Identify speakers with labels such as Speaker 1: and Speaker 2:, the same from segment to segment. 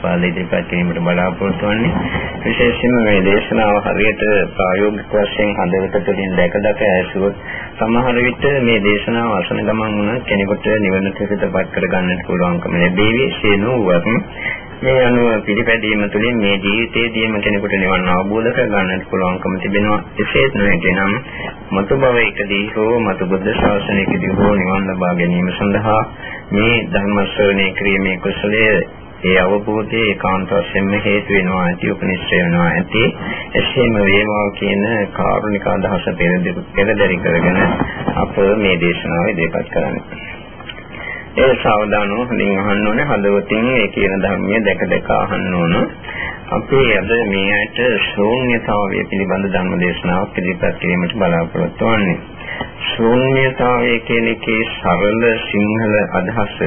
Speaker 1: ආස්වාද ඉදිරිපත් කිරීමට බලාපොරොත්තු වෙන්නේ. විශේෂයෙන්ම මේ දේශනාව හරියට ප්‍රායෝගික වශයෙන් හදවත තුළින් දැක දැක ඇසුවොත් සමහර විට මේ දේශනාව අසන ගමන් වුණත් කෙනෙකුට නිවන පිටපත් කර ගන්නට පුළුවන්කම ලැබෙවි. සේනුවත් මේ අනුව පිළිපැදීම තුළින් මේ ජීවිතයේදීම කෙනෙකුට නිවන් අවබෝධ කරගන්නට පුළුවන්කම තිබෙනවා. එසේත් නොවේනම් මතු භවයකදී හෝ මතු බුද්ධ ශාසනයකදී හෝ නිවන් ලබා ගැනීම සඳහා මේ ධර්ම ශ්‍රවණය කිරීමේ කුසලය ඒ අවබෝධයේ ඒකාන්ත වශයෙන්ම හේතු වෙනවා ඇති උපනිශ්‍රය වෙනවා ඇති එසේම වේවා කියන කාරුණික අදහස පෙරදරි කරගෙන අප මේ දේශනාව ඉදිරිපත් කරන්නේ ඒ සාවධානව හොඳින් අහන්න ඕනේ හදවතින් ඒ කියන ධර්මය දැක දැක අහන්න ඕන. අපි අද මේ ඇයට ශූන්‍යතාවය පිළිබඳ ධර්ම දේශනාවක් ඉදිරිපත් කිරීමට බලාපොරොත්තු වෙන්නේ. ශූන්‍යතාවය කියන එකේ සරල සිංහල අදහස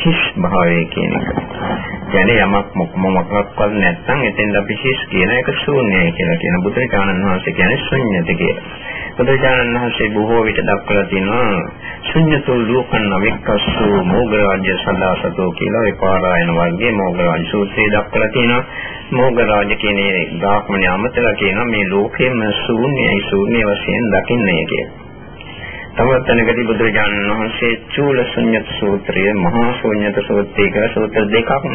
Speaker 1: හිස් භාවය කියන එක. කියන්නේ යමක් මොකක්වත් නැත්නම් එතෙන් අපි හිස් කියන එක ශූන්‍යයි කියලා කියන බුදුරජාණන් වහන්සේ කියන්නේ ශුන්‍යත කියලා. බුදුරජාණන් වහන්සේ බොහෝ විට දක්වලා තියෙනවා ශුන්‍යතෝ ලෝකං අවික්කස්සු මොග්ගරාජ්‍ය සදාසතෝ කියලා ඒ පාරායන වර්ගයේ මොග්ගරාජ සූත්‍රයේ දක්වලා තියෙනවා මොග්ගරාජ කියන්නේ ධාක්මණය අමතලා කියනවා මේ ලෝකෙම ශූන්‍යයි ශූන්‍ය වශයෙන් දකින්නේ කියලා. තවත් තැනකදී බුදුරජාණන් වහන්සේ චූල ශුන්්‍යත සූත්‍රය මහා ශුන්්‍යත සූත්‍රය කියලා සූත්‍ර දෙකක්ම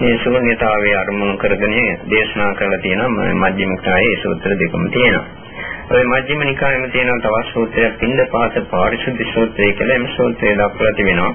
Speaker 1: මේ ශූන්‍යතාවයේ අරමුණු කරගෙන දේශනා කරලා තියෙනවා මධ්‍යම කායේ සූත්‍ර දෙකම තියෙනවා. ඔය මජ්ක්‍ධිම නිකායෙම තියෙන තවත් සූත්‍රයක් පින්දපාත පාරිශුද්ධ සූත්‍රය කියලා එම සූත්‍රය දක්වලා තිබෙනවා.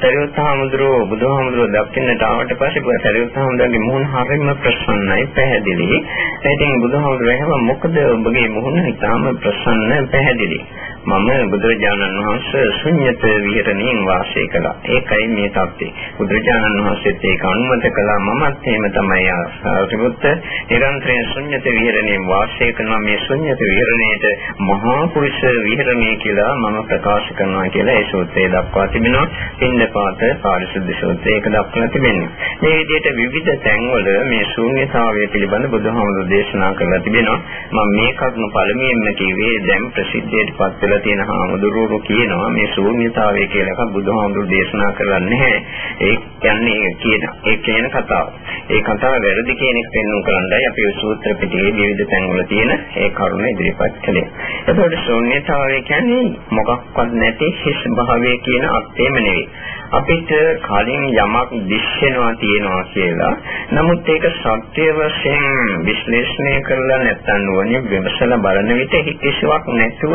Speaker 1: සරියුත් හාමුදුරුවෝ බුදුහාමුදුරුවෝ දක්ින්නට ආවට පස්සේ සරියුත් හාමුදුරුවෝගේ මුහුණ හරිම ප්‍රසන්නයි පැහැදිලි. ඉතින් බුදුහාමුදුරුවෝ එහෙම මොකද ඔබගේ මුහුණ ඉතාම ප්‍රසන්න පැහැදිලි. මම බුදුරජාණන් වහන්සේ ශුන්්‍යත විහරණයෙන් වාසය කළා. ඒකයි මේ தත්ත්වය. බුදුරජාණන් වහන්සේත් ඒක අනුමත කළා. මමත් එහෙම තමයි ආරියුත් නිරන්තරයෙන් ශුන්්‍යත විහරණයෙන් වාසය කරනවා. මේ ශුන්්‍යත විහරණයට මහා පුරුෂ විහරණය කියලා මම ප්‍රකාශ කරනවා කියලා ඒ සූත්‍රයේ දක්වා තිබෙනවා. පින්නපාත පාරිශුද්ධ සූත්‍රයේ ඒක දක්වලා තිබෙනවා. මේ විදිහට විවිධ තැන්වල මේ ශූන්‍යතාවය පිළිබඳ බුදුහාමුදුරේ දේශනා කරලා තිබෙනවා. මම මේ කරුණු පළමුවෙන්ම කිව්වේ දැන් ප්‍රසිද්ධියට පත් වෙලා තියන හාමුදුරුවෝ කියනවා මේ ශූන්‍යතාවය කියලා එකක් බුදුහාමුදුරු දේශනා කරන්නේ නැහැ. ඒ කියන්නේ කියන ඒ කියන කතාව. ඒ කතාව වැරදි කියන එක පෙන්වන්න කරන්නයි අපි සූත්‍ර පිටකේ විවිධ තැන්වල තියෙන ඒ කරුණ ඉදිරිපත් කළේ. එතකොට ශූන්‍යතාවය කියන්නේ මොකක්වත් නැති හිස් භාවය කියන අර්ථයම නෙවෙයි. අපිට කලින් යමක් දිස්සෙනවා තියෙනවා කියලා. නමුත් ඒක සත්‍ය වශයෙන් විශ්ලේෂණය කරලා නැත්නම් නුවණින් විමසලා බලන විට කිසිවක් නැතුව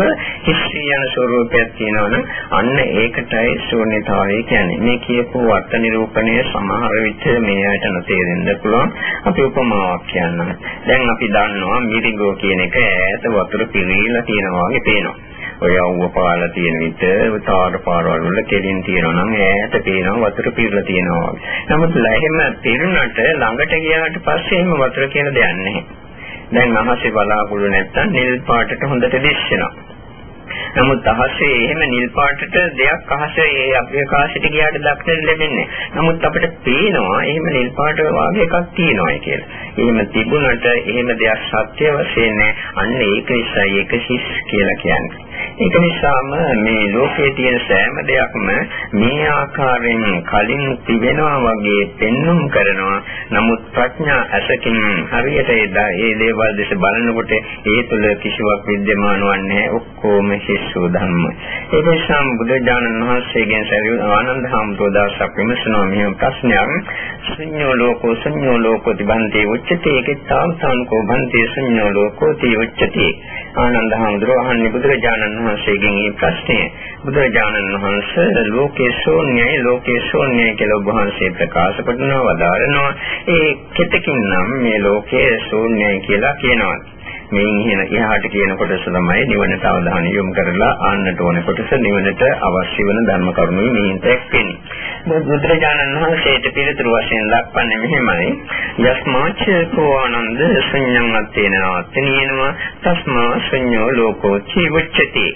Speaker 1: හිස්සී යන ස්වરૂපයක් තියෙනවනම් අන්න ඒකටයි ශූන්‍යතාවය කියන්නේ. මේ කියපු අර්ථ නිරූපණය සමහර විට මේ අයට නොතේරෙන්න පුළුවන්. අපි උපමාවක් කියන්නම්. දැන් අපි දන්නවා මිරිගෝ කියන එක ඈත වතුර පිරීලා තියෙනවා වගේ පේනවා. ඔය අවුව පාලා තියෙන විට තාර පාරවල් වල කෙලින් තියෙනවා නම් ඈත පේනවා වතුර පිරලා තියෙනවා. නමුත් ලැහෙම පිරුණට ළඟට ගියාට පස්සේ එහෙම වතුර කියන දෙයක් නැහැ. දැන් අහසේ බලාකුළු නැත්තම් නිල් පාටට හොඳට දිස්සෙනවා. නමුත් අහසේ එහෙම නිල් පාටට දෙයක් අහසේ ඒ අභ්‍යකාශයට ගියාට දක්නට ලැබෙන්නේ. නමුත් අපිට පේනවා එහෙම නිල් පාට වගේ එකක් තියෙනවා කියලා. එහෙම තිබුණට එහෙම දෙයක් සත්‍ය වශයෙන් අන්න ඒක නිසායි ඒක හිස් කියලා කියන්නේ. ඒක නිසාම මේ ලෝකයේ තියෙන සෑම දෙයක්ම මේ ආකාරයෙන් කලින් තිබෙනවා වගේ පෙන්눔 කරනවා. නමුත් ප්‍රඥා ඇසකින් හරියට ඒ දේවල් දෙස බලනකොට ඒ තුළ කිසිවක් විද්‍යමාන වන්නේ ඔක්කොම හිස්සු ධර්ම. ඒක නිසා බුදුජානන් වහන්සේගෙන් සරියු ආනන්ද හාමුදුරුවෝ දාසක් විමසනවා මෙහෙම ප්‍රශ්නයක්. ශුන්‍යෝ ලෝකෝ ශුන්‍යෝ ලෝකෝ තිබන්තේ උච්චතේ කිත්තාම් සංකෝ බන්තේ ශුන්‍යෝ ලෝකෝ තී උච්චතේ. ආනන්ද හාමුදුරුවෝ අහන්නේ බුදුරජාණන් වහන්සේගෙන් මේ ප්‍රශ්නය. බුදුරජාණන් වහන්සේ ලෝකේ ශූන්‍යයි ලෝකේ ශූන්‍යයි කියලා ඔබ වහන්සේ ප්‍රකාශ කරනවා වදාරනවා. ඒ කෙතකින් නම් මේ ලෝකයේ ශූන්‍යයි කියලා කියනවා. මේ ඉහන එහාට කියන කොටස තමයි නිවනට අවධානය යොමු කරලා ආන්නට ඕන කොටස නිවනට අවශ්‍ය වෙන ධර්ම කරුණු මෙහින් දැක්වෙන්නේ. බුදුරජාණන් වහන්සේට පිළිතුරු වශයෙන් දක්වන්නේ මෙහෙමයි. යස්මාච කෝ ආනන්ද සංඤං අත්තේනවත්තේනවා තස්මා සංඤෝ ලෝකෝ චිවච්චති.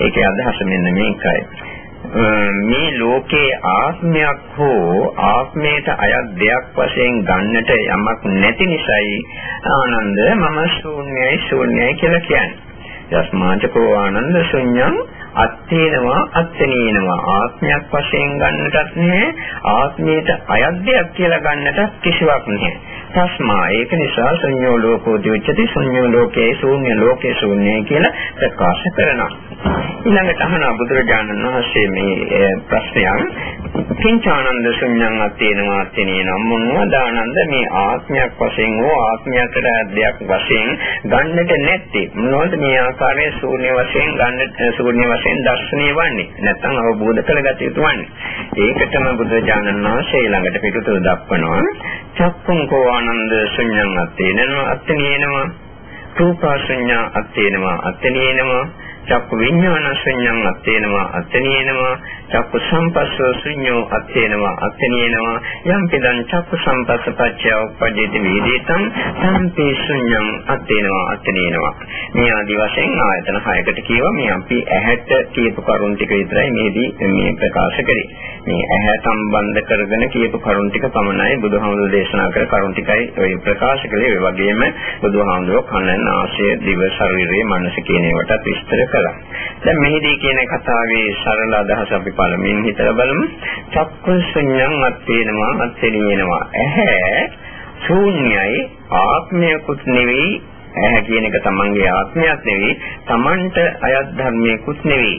Speaker 1: ඒකේ අදහස මෙන්න මේකයි. මේ ලෝකේ ආත්මයක් හෝ ආත්මයට අයත් දෙයක් වශයෙන් ගන්නට යමක් නැති නිසායි ආනන්ද මම ශූන්‍යයි ශූන්‍යයි කියලා කියන්නේ. යස්මාචකෝ ආනන්ද ශුන්‍යං අත්ත අත්ේනවා අත්ෙනේනවා ආත්මයක් වශයෙන් ගන්නටත් නැහැ ආත්මයට අයත් දෙයක් කියලා ගන්නට කිසිවක් නැහැ තස්මා. ඒක නිසා ශුන්‍යෝ ලෝකෝ දිවිච්ඡති ශුන්‍යෝ ලෝකේ ශූන්‍ය ලෝකේ ශූන්‍යයි කියලා ප්‍රකාශ කරනවා. ඊළඟට අහන බුදුරජාණන් වහන්සේ මේ ප්‍රශ්නයක්. කිංචානන්ද ශුන්‍යං අත්තේනවා අත්තේනනම් මොනවදානන්ද මේ ආත්මයක් වශයෙන් හෝ ආත්මයකට දෙයක් වශයෙන් ගන්නට නැත්තේ. මොනවද මේ ආකාරයේ ශූන්‍ය වශයෙන් ගන්නට ශූන්‍ය වශයෙන් දර්ශනීය වන්නේ? නැත්නම් අවබෝධ කරගත යුතු වන්නේ? ඒකටම බුදුරජාණන් වහන්සේ ළඟට පිටුතුර දක්වනවා. චක්කුං කෝ ආනන්ද ශුන්‍යං අත්තේනවා අත්තේනවා රූපා ශුන්‍යා අත්තේනවා අත්තේනවා චක්කු විඥාන ශුන්‍යං අත්තේනවා අත්තේනවා චක්කු සම්පස්සෝ ශුන්‍යෝ අත්තේනවා අත්තේනවා යම් පිටං චක්කු සම්පස්සපච්චය උපජ්ජති වේදිතං සම්පේ ශුන්‍යං අත්තේනවා අත්තේනවා මේ ආදි වශයෙන් ආයතන හයකට කියවා මේ අපි ඇහැට කියපු කරුණ ටික විතරයි මේදී මේ ප්‍රකාශ කරේ. මේ ඇහැ සම්බන්ධ කරගෙන කියපු කරුණ ටික පමණයි බුදුහාමුදුරේ දේශනා කර කරුණ ටිකයි ඔය ප්‍රකාශ කළේ. ඒ වගේම බුදුහාමුදුරෝ කන නාසය දිව ශරීරය මනස කියන ඒවාට විස්තර කළා. දැන් මෙහිදී කියන කතාවේ සරල අදහස අපි පළමුවෙන් හිතලා බලමු. චක්කුසඤ්ඤං අත්ේනවා අත්ේනිනවා. ඇහැ ශූන්‍යයි ආත්මයකුත් නෙවෙයි. ඇහැ කියන එක තමන්ගේ ආත්මයක් නෙවෙයි. තමන්ට අයත් ධර්මයකුත් නෙවෙයි.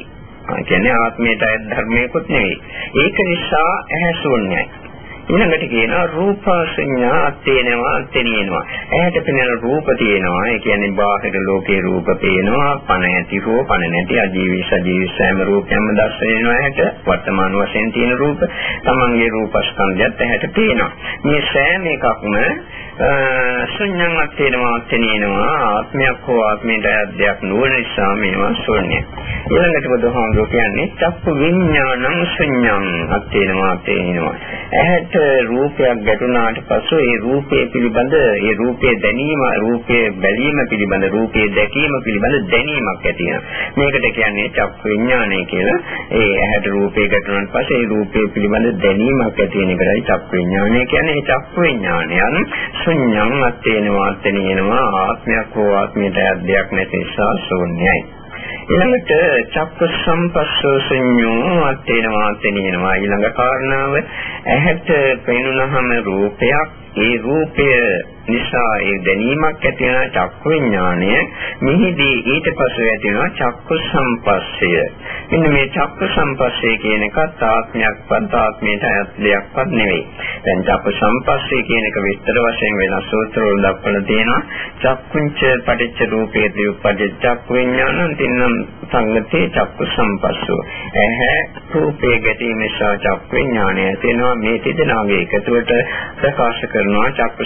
Speaker 1: ඒ කියන්නේ ආත්මයට අයත් ධර්මයකුත් නෙවෙයි. ඒක නිසා ඇහැ ශූන්‍යයි. ඊළඟට කියනවා රූපසඤ්ඤා අත්තේනවා අත්තේනිනවා. ඇහැට පෙනෙන රූප තියෙනවා. ඒ කියන්නේ බාහිර ලෝකේ රූප පේනවා. පණ ඇති හෝ පණ නැති අජීවී සජීවී සෑම රූපයක්ම දැස් වෙනවා ඇහැට. වර්තමාන වශයෙන් තියෙන රූප. තමන්ගේ රූපස්කන්ධයත් ඇහැට පේනවා. මේ සෑම එකක්ම ශුන්‍යං අත්තේනවා අත්තේනිනවා ආත්මයක් හෝ ආත්මයට අධ්‍යක් නොවන නිසා මේවා ශුන්‍යයි. ඊළඟට බුදුහාමුදුරුවෝ කියන්නේ චක්කු විඥානං ශුන්‍යං අත්තේනවා අත්තේනිනවා. ඇහැට රූපයක් ගැටුණාට පසු ඒ රූපය පිළිබඳ ඒ රූපයේ දැනීම රූපයේ බැලීම පිළිබඳ රූපයේ දැකීම පිළිබඳ දැනීමක් ඇති මේකට කියන්නේ චක්කු විඥානය කියලා. ඒ ඇහැට රූපය ගැටුණාට පස්සේ ඒ රූපයේ පිළිබඳ දැනීමක් ඇති වෙන එකයි චක්කු විඥානය කියන්නේ. ඒ චක්කු විඥානයන් ශුන්‍යං අත්තේනවා අත්තේනවා ආත්මයක් හෝ ආත්මයට අධ්‍යක් නැති නිසා ශූන්‍යයි. ඊළඟට චක්ක සම්පස්සෝ සංයෝ අත්තේනවා අත්තේනවා ඊළඟ කාරණාව ඇහැට පෙනුනහම රූපයක් ඒ රූපය නිසා ඒ දැනීමක් ඇති වෙන චක්කු විඥානය මෙහිදී ඊට පස්ව ඇති වෙන චක්කු සම්පස්සය. මෙන්න මේ චක්කු සම්පස්සය කියන එකත් ආත්මයක්වත් ආත්මයට අයත් දෙයක්වත් නෙවෙයි. දැන් චක්කු සම්පස්සය කියන එක විස්තර වශයෙන් වෙනස් සූත්‍රවල දක්වලා තියෙනවා. චක්කුංච පටිච්ච රූපේ දීපජ චක්කු විඥානං තින්නම් සංගතේ චක්කු සම්පස්සෝ. ඇහැ රූපේ ගැටීම නිසා චක්කු විඥානය තියෙනවා මේ තිදෙනාගේ එකතුවට ප්‍රකාශ කරනවා චක්කු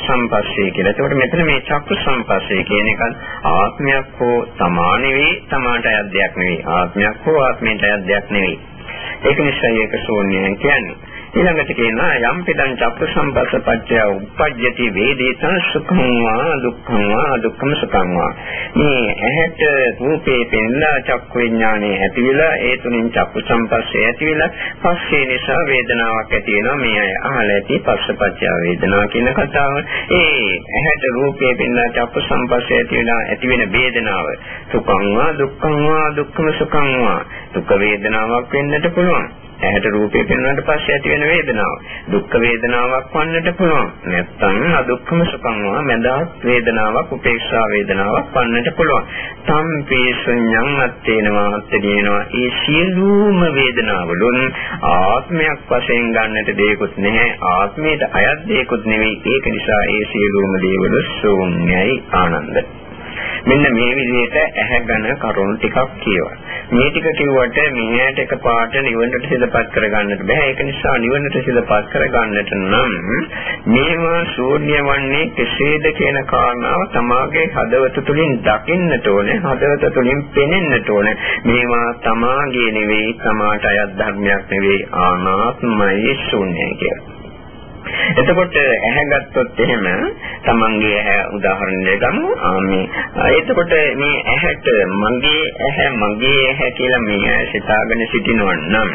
Speaker 1: සම්පස්සේ කියලා. ඒකට මෙතන මේ චක්කු සම්පස්සේ කියන එක ආත්මයක් හෝ තමා නෙවෙයි, තමාට අයද්දයක් නෙවෙයි. ආත්මයක් හෝ ආත්මයට අයද්දයක් නෙවෙයි. ඒක නිසා ඒක ශූන්‍යයි කියන්නේ. ඊළඟට කියනවා යම් පිටං චක්ක සම්පස්සපච්චය උපජ්ජති වේදිතං සුඛං වා දුක්ඛං වා දුක්ඛං සුඛං වා මේ ඇහැට රූපේ පෙන්ලා චක්ක විඥානේ ඇති වෙලා ඒ තුنين චක්ක සම්පස්සේ ඇති වෙලා පස්සේ නිසා වේදනාවක් ඇති වෙනවා. මේ අය අහලා ඇති පස්සපච්චය වේදනාව කියන කතාව. ඒ ඇහැට රූපේ පෙන්ලා චක්ක සම්පස්සේ ඇති වෙලා ඇති වෙන වේදනාව. සුඛං වා දුක්ඛං වා දුක්ඛං සුඛං වා දුක් වේදනාවක් වෙන්නට පුළුවන්. ඇහැට රූපේ පෙනුනට පස්සේ ඇති වෙන වේදනාව. දුක් වේදනාවක් වන්නට පුළුවන්. නැත්නම් අදුක්ඛම සුඛංවා මඳාත් වේදනාවක් උපේක්ෂා වේදනාවක් වන්නට පුළුවන්. සම්පේසඤ්ඤං අත්තේනවා අත්තේනවා. ඒ සියලුම වේදනාවලුන් ආත්මයක් වශයෙන් ගන්නට දෙයක්වත් නැහැ. ආත්මයට අයත් දෙයක්වත් නෙවෙයි. ඒක නිසා ඒ සියලුම දේවල් ශූන්‍යයි ආනන්දයි. මෙන්න මේ විදිහට ඇහැගෙන කරුණු ටිකක් කියවන. මේ ටික කිව්වට මෙහෙට එකපාරට නිවනට සිතපත් කරගන්නට බෑ. ඒක නිසා නිවනට සිතපත් කරගන්නට නම් මේවා ශූන්‍ය වන්නේ කෙසේද කියන කාරණාව තමාගේ හදවත තුළින් දකින්නට ඕනේ. හදවත තුළින් පෙනෙන්නට ඕනේ. මේවා තමාගේ නෙවෙයි, තමාට අයත් ධර්මයක් නෙවෙයි, ආනාත්මයි ශූන්‍යයි කියලා. එතකොට ඇහැ ගත්තොත් එහෙම තමන්ගේ ඇහැ උදාහරණයක් ගමු. මේ එතකොට මේ ඇහැට මගේ ඇහැ මගේ ඇහැ කියලා මේ සිතාගෙන සිටිනවා නම්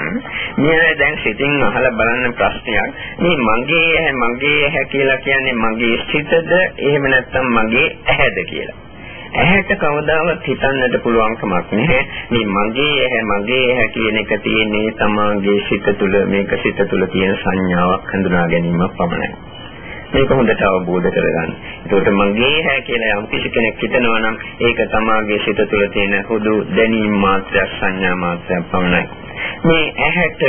Speaker 1: මේ දැන් සිතින් අහලා බලන්න ප්‍රශ්නයක්. මේ මගේ ඇහැ මගේ ඇහැ කියලා කියන්නේ මගේ සිතද එහෙම නැත්නම් මගේ ඇහැද කියලා. ඇහැට කවදාවත් හිතන්නට පුළුවන් කමක් නැහැ. මේ මගේ ඇහැ මගේ ඇහැ කියන එක තියෙන්නේ තමාගේ සිත තුළ මේක සිත තුළ තියෙන සංඥාවක් හඳුනා ගැනීමක් පමණයි. මේක හොඳට අවබෝධ කරගන්න. ඒකට මගේ හැ කියලා යම් කිසි කෙනෙක් හිතනවා නම් ඒක තමාගේ සිත තුළ තියෙන හුදු දැනීම් මාත්‍රයක් සංඥා මාත්‍රයක් පමණයි. මේ ඇහැට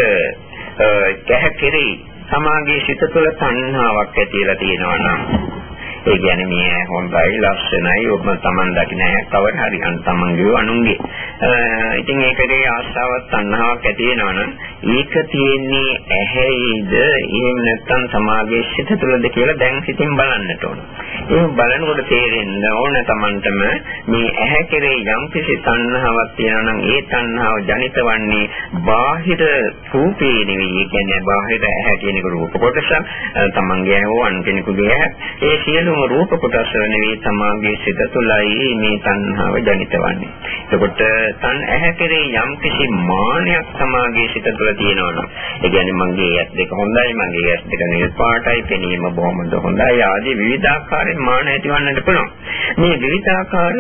Speaker 1: කැහ කෙරෙහි සමාගයේ සිත තුළ තණ්හාවක් ඇතිලා තියෙනවා නම් ඒ කියන්නේ මේ හොඳයි ලස්සනයි. ඔබ තමන් දකින්න කවර හරි. අන් තමන්ගේ අනුන්ගේ. ඉතින් ඒකේ ආශාවක් තණ්හාවක් ඇති වෙනවනම් ඒක තියෙන්නේ ඇහැයිද? එහෙම නැත්නම් සමාගයේ සිත තුළද කියලා දැන් සිතින් බලන්නට ඕන. එහෙම බලනකොට තේරෙන්න ඕන තමන්ටම මේ ඇහැ කෙරේ යම් කිසි තණ්හාවක් තියෙනවා නම් ඒ තණ්හාව ජනිත වන්නේ බාහිර රූපේ නෙවෙයි. ඒ කියන්නේ බාහිර ඇහැ කියන එක රූප කොටස තමන්ගේ හෝ අන් කෙනෙකුගේ ඒ සියලු සියලුම රූප කොටස් නෙවෙයි තමාගේ සිත තුළයි මේ තණ්හාව ජනිත වන්නේ. එතකොට තන් ඇහැ කෙරේ යම් කිසි මානයක් තමාගේ සිත තුළ තියෙනවා නම් ඒ කියන්නේ මගේ ඇස් දෙක හොඳයි මගේ ඇස් දෙක නිල් පාටයි පෙනීම බොහොමද හොඳයි ආදී විවිධාකාරයෙන් මාන ඇතිවන්නට පුළුවන්. මේ විවිධාකාර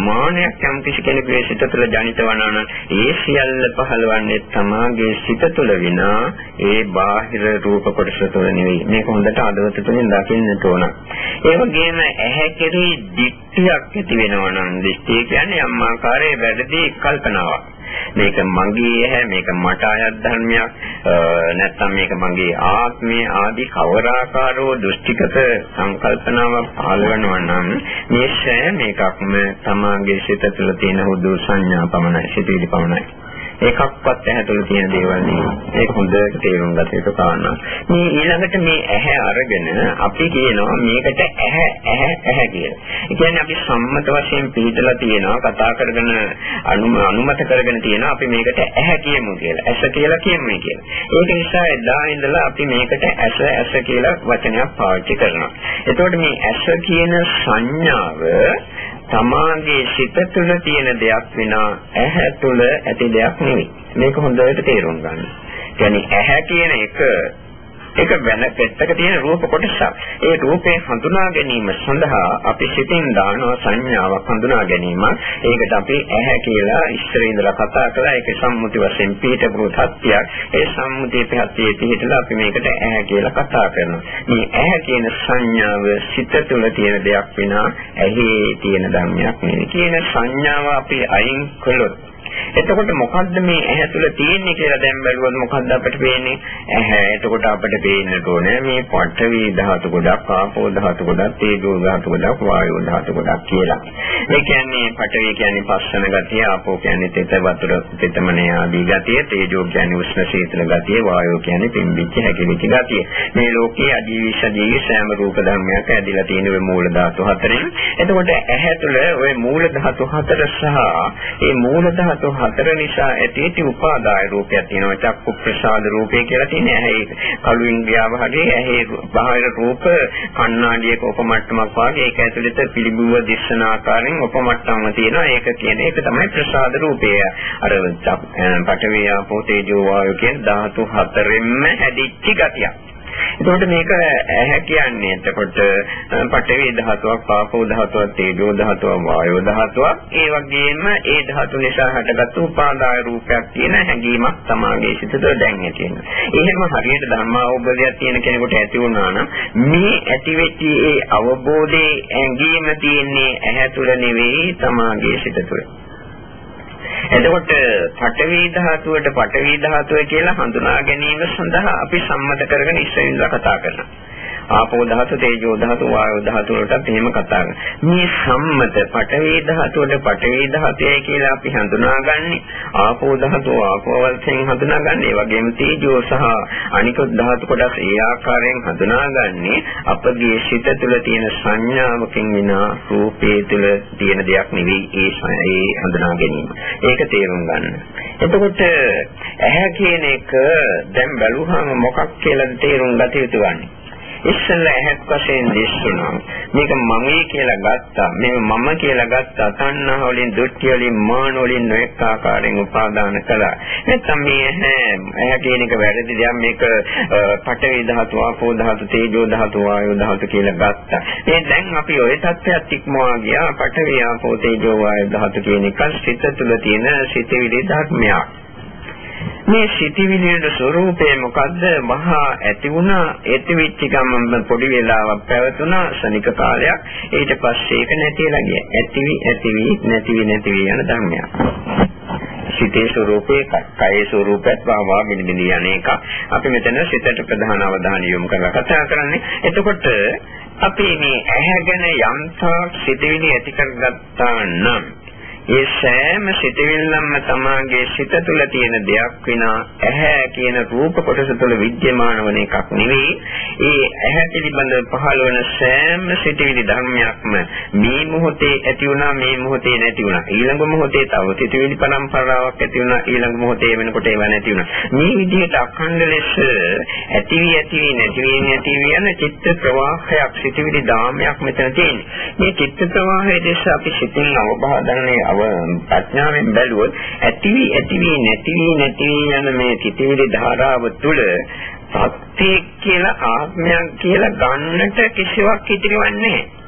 Speaker 1: මානයක් යම් කිසි කෙනෙකුගේ සිත තුළ ජනිත වනවා නම් ඒ සියල්ල පහළවන්නේ තමාගේ සිත තුළ විනා ඒ බාහිර රූප කොටස තුළ නෙවෙයි. මේක හොඳට අදවත තුලින් දකින්නට ඕන. ඒ වගේම ඇහැ කෙරෙහි දික්තියක් ඇති වෙනවා නම් දික්තිය කියන්නේ යම් ආකාරයේ වැරදි කල්පනාවක්. මේක මගේ ඇහැ මේක මට අයත් ධර්මයක් නැත්නම් මේක මගේ ආත්මය ආදී කවරාකාරෝ දෘෂ්ටිගත සංකල්පනාවක් පහළ වෙනවා නම් මේ ශය මේකක්ම තමාගේ සිත තුළ තියෙන හුදු සංඥා පමණයි සිතේදී පමණයි එකක්වත් ඇහැ තුළ තියෙන දේවල් නෙවෙයි. ඒක හොඳට තේරුම් ගත යුතු කාරණා. මේ ඊළඟට මේ ඇහැ අරගෙන අපි කියනවා මේකට ඇහැ ඇහැ ඇහැ කියලා. ඒ කියන්නේ අපි සම්මත වශයෙන් පිළිතලා තියෙනවා කතා කරගෙන අනුමත කරගෙන තියෙනවා අපි මේකට ඇහැ කියමු කියලා. ඇස කියලා කියමු කියලා. ඒක නිසා එදා ඉඳලා අපි මේකට ඇස ඇස කියලා වචනයක් පාවිච්චි කරනවා. එතකොට මේ ඇස කියන සංඥාව තමාගේ සිත තුළ තියෙන දෙයක් විනා ඇහැ තුළ ඇති දෙයක් නෙවෙයි. මේක හොඳට තේරුම් ගන්න. කියන්නේ ඇහැ කියන එක ඒක වෙන පෙත්තක තියෙන රූප කොටසක්. ඒ රූපේ හඳුනා ගැනීම සඳහා අපි සිතින් දානවා සංඥාවක් හඳුනා ගැනීම. ඒකට අපි ඇහැ කියලා ඉස්සර ඉඳලා කතා කළා. ඒක සම්මුති වශයෙන් පිටපු තත්ත්වයක්. ඒ සම්මුතිය පිටතියේ පිටලා අපි මේකට ඇහැ කියලා කතා කරනවා. මේ ඇහැ කියන සංඥාව සිත තුළ තියෙන දෙයක් විනා ඇහි තියෙන ධර්මයක් නෙවෙයි. කියන සංඥාව අපි අයින් කළොත් එතකොට මොකද්ද මේ ඇහැ තුල තියෙන්නේ කියලා දැන් බැලුවොත් මොකද්ද අපිට පේන්නේ? ඇහැ. එතකොට අපිට පේන්නට ඕනේ මේ පඨවි ධාතු ගොඩක්, ආපෝ ධාතු ගොඩක්, තේජෝ ධාතු ගොඩක්, වායෝ ධාතු ගොඩක් කියලා. ඒ කියන්නේ පඨවි කියන්නේ පස්සන ගතිය, ආපෝ කියන්නේ තෙත වතුර, තෙතමනේ ආදී ගතිය, තේජෝ කියන්නේ උෂ්ණ ශීතල ගතිය, වායෝ කියන්නේ පිම්බිච්ච හැකිලිච්ච ගතිය. මේ ලෝකයේ අජීවිෂ ජීවි සෑම රූප ධර්මයක් ඇදලා තියෙන මේ මූල ධාතු හතරෙන්. එතකොට ඇහැ තුල ওই මූල ධාතු හතර සහ ඒ මූල ධාතු ධාතු හතර නිසා ඇතිවෙති උපාදාය රූපයක් තියෙනවා. චක්කු ප්‍රසාද රූපය කියලා තියෙන ඇහි කළු ඉන්ද්‍රියාව හගේ ඇහි බාහිර රූප කණ්ණාඩියක උපමට්ටමක් වාගේ ඒක ඇතුළත පිළිබුව දිස්සන ආකාරයෙන් උපමට්ටමක් තියෙනවා. ඒක කියන්නේ ඒක තමයි ප්‍රසාද රූපය. අර පඨවි ආපෝ තේජෝ වායු කියන ධාතු හතරෙන්ම හැදිච්ච ගතියක්. එතකොට මේක ඇහැ කියන්නේ එතකොට පඨවි ධාතුවක්, පාපෝ ධාතුවක්, තේජෝ ධාතුවක්, වායෝ ධාතුවක්. ඒ වගේම ඒ ධාතු නිසා හටගත්තු උපාදාය රූපයක් කියන හැඟීමක් තමාගේ සිතට දැන් ඇති වෙනවා. එහෙම හරියට ධර්මාවබෝධයක් තියෙන කෙනෙකුට ඇති වුණා නම් මේ ඇතිවෙච්ච ඒ අවබෝධයේ ඇඟීම තියෙන්නේ ඇහැ තුල නෙවෙයි තමාගේ සිත තුළ. එතකොට පඨවි ධාතුවට පඨවි ධාතුව කියලා හඳුනා ගැනීම සඳහා අපි සම්මත කරගෙන ඉස්සෙල්ලා කතා කරනවා. ආපෝ ධාතු, තේජෝ ධාතු, වායෝ ධාතු වලටත් එහෙම කතා මේ සම්මත පඨවි ධාතුවට පඨවි ධාතයයි කියලා අපි හඳුනාගන්නේ ආපෝ ධාතුව ආපෝ වලෙන් හඳුනාගන්නේ. ඒ වගේම තේජෝ සහ අනිකුත් ධාතු කොටස් ඒ ආකාරයෙන් හඳුනාගන්නේ අපගේ සිත තුළ තියෙන සංඥාවකින් විනා රූපේ තුළ තියෙන දෙයක් නෙවෙයි ඒ ඒ හඳුනා ගැනීම. ඒක තේරුම් ගන්න. එතකොට ඇහැ කියන එක දැන් බැලුවහම මොකක් කියලාද තේරුම් ගත යුතු වන්නේ? ඉස්සෙල්ලා ඇහක් වශයෙන් දිස්සුණා. මේක මමයි කියලා ගත්තා. මේ මම කියලා ගත්තා. තණ්හා වලින්, දෘෂ්ටි වලින්, මාන වලින් නොඑක ආකාරයෙන් උපාදාන කළා. නැත්නම් මේ ඇහැ කියන එක වැරදි දෙයක්. මේක පඨවි ධාතු, ආපෝ ධාතු, තේජෝ ධාතු, වායෝ ධාතු කියලා ගත්තා. මේ දැන් අපි ওই தත්ත්වයක් ඉක්මවා ගියා. පඨවි ආපෝ තේජෝ වායෝ ධාතු කියන එක සිත තුළ තියෙන සිතවිලි ධර්මයක්. මේ සිටිවිලියන ස්වરૂපය මොකද්ද? මහා ඇති වුණා. ඇති වෙච්ච ගමන් පොඩි වෙලාවක් පැවතුණා. ශනික කාලයක්. ඊට පස්සේ ඒක නැතිලා ගියා. ඇතිවි ඇතිවි නැතිවි නැතිවි යන ධර්මයක්. සිතේ ස්වરૂපේ කයේ ස්වરૂපයත් වහවා බිනිබිනි යන එක. අපි මෙතන සිතට ප්‍රධාන අවධානය යොමු කරලා කතා කරන්නේ. එතකොට අපි මේ ඇහැගෙන යම් තාක් සිතවිලි ඇති කරගත්තා නම් ඒ සෑම සිතවිල්ලක්ම තමාගේ සිත තුළ තියෙන දෙයක් විනා ඇහැ කියන රූප කොටස තුළ විද්‍යමාන වන එකක් නෙවෙයි. ඒ ඇහැ පිළිබඳ පහළ වන සෑම සිතවිලි ධර්මයක්ම මේ මොහොතේ ඇති වුණා මේ මොහොතේ නැති වුණා. ඊළඟ මොහොතේ තව සිතවිලි පරම්පරාවක් ඇති වුණා ඊළඟ මොහොතේ වෙනකොට ඒවා නැති වුණා. මේ විදිහට අඛණ්ඩ ලෙස ඇතිවි ඇතිවි නැතිවි නැතිවි යන චිත්ත ප්‍රවාහයක් සිතවිලි දාමයක් මෙතන තියෙනවා. මේ චිත්ත ප්‍රවාහයේ දේශ අපි සිතින් අවබෝධනයේ ප්‍රඥාවෙන් බැලුවොත් ඇතිවි ඇතිවි නැතිවි නැතිවි යන මේ කිතිවිලි ධාරාව තුළ සත්‍ය කියලා ආත්මයක් කියලා ගන්නට කිසිවක් ඉතිරිවන්නේ නැහැ.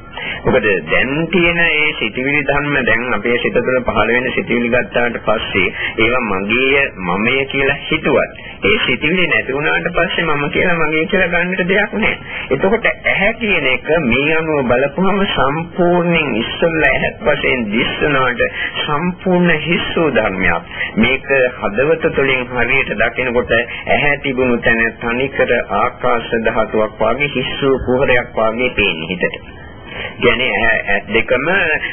Speaker 1: මොකද දැන් තියෙන ඒ සිතිවිලි ධර්ම දැන් අපේ සිත තුළ පහළ වෙන සිතිවිලි ගත්තාට පස්සේ ඒවා මගේ මමය කියලා හිතුවත් ඒ සිතිවිලි නැති වුණාට පස්සේ මම කියලා මගේ කියලා ගන්නට දෙයක් නැහැ. එතකොට ඇහැ කියන එක මේ අනුව බලපුවම සම්පූර්ණයෙන් ඉස්සෙල්ලා ඇහත් වශයෙන් දිස්සනාට සම්පූර්ණ හිස්සෝ ධර්මයක්. මේක හදවත තුළින් හරියට දකිනකොට ඇහැ තිබුණු තැන තනිකර ආකාශ ධාතුවක් වගේ හිස්සෝ කුහරයක් වගේ පේන්නේ හිතට. කියන්නේ ඇස් දෙකම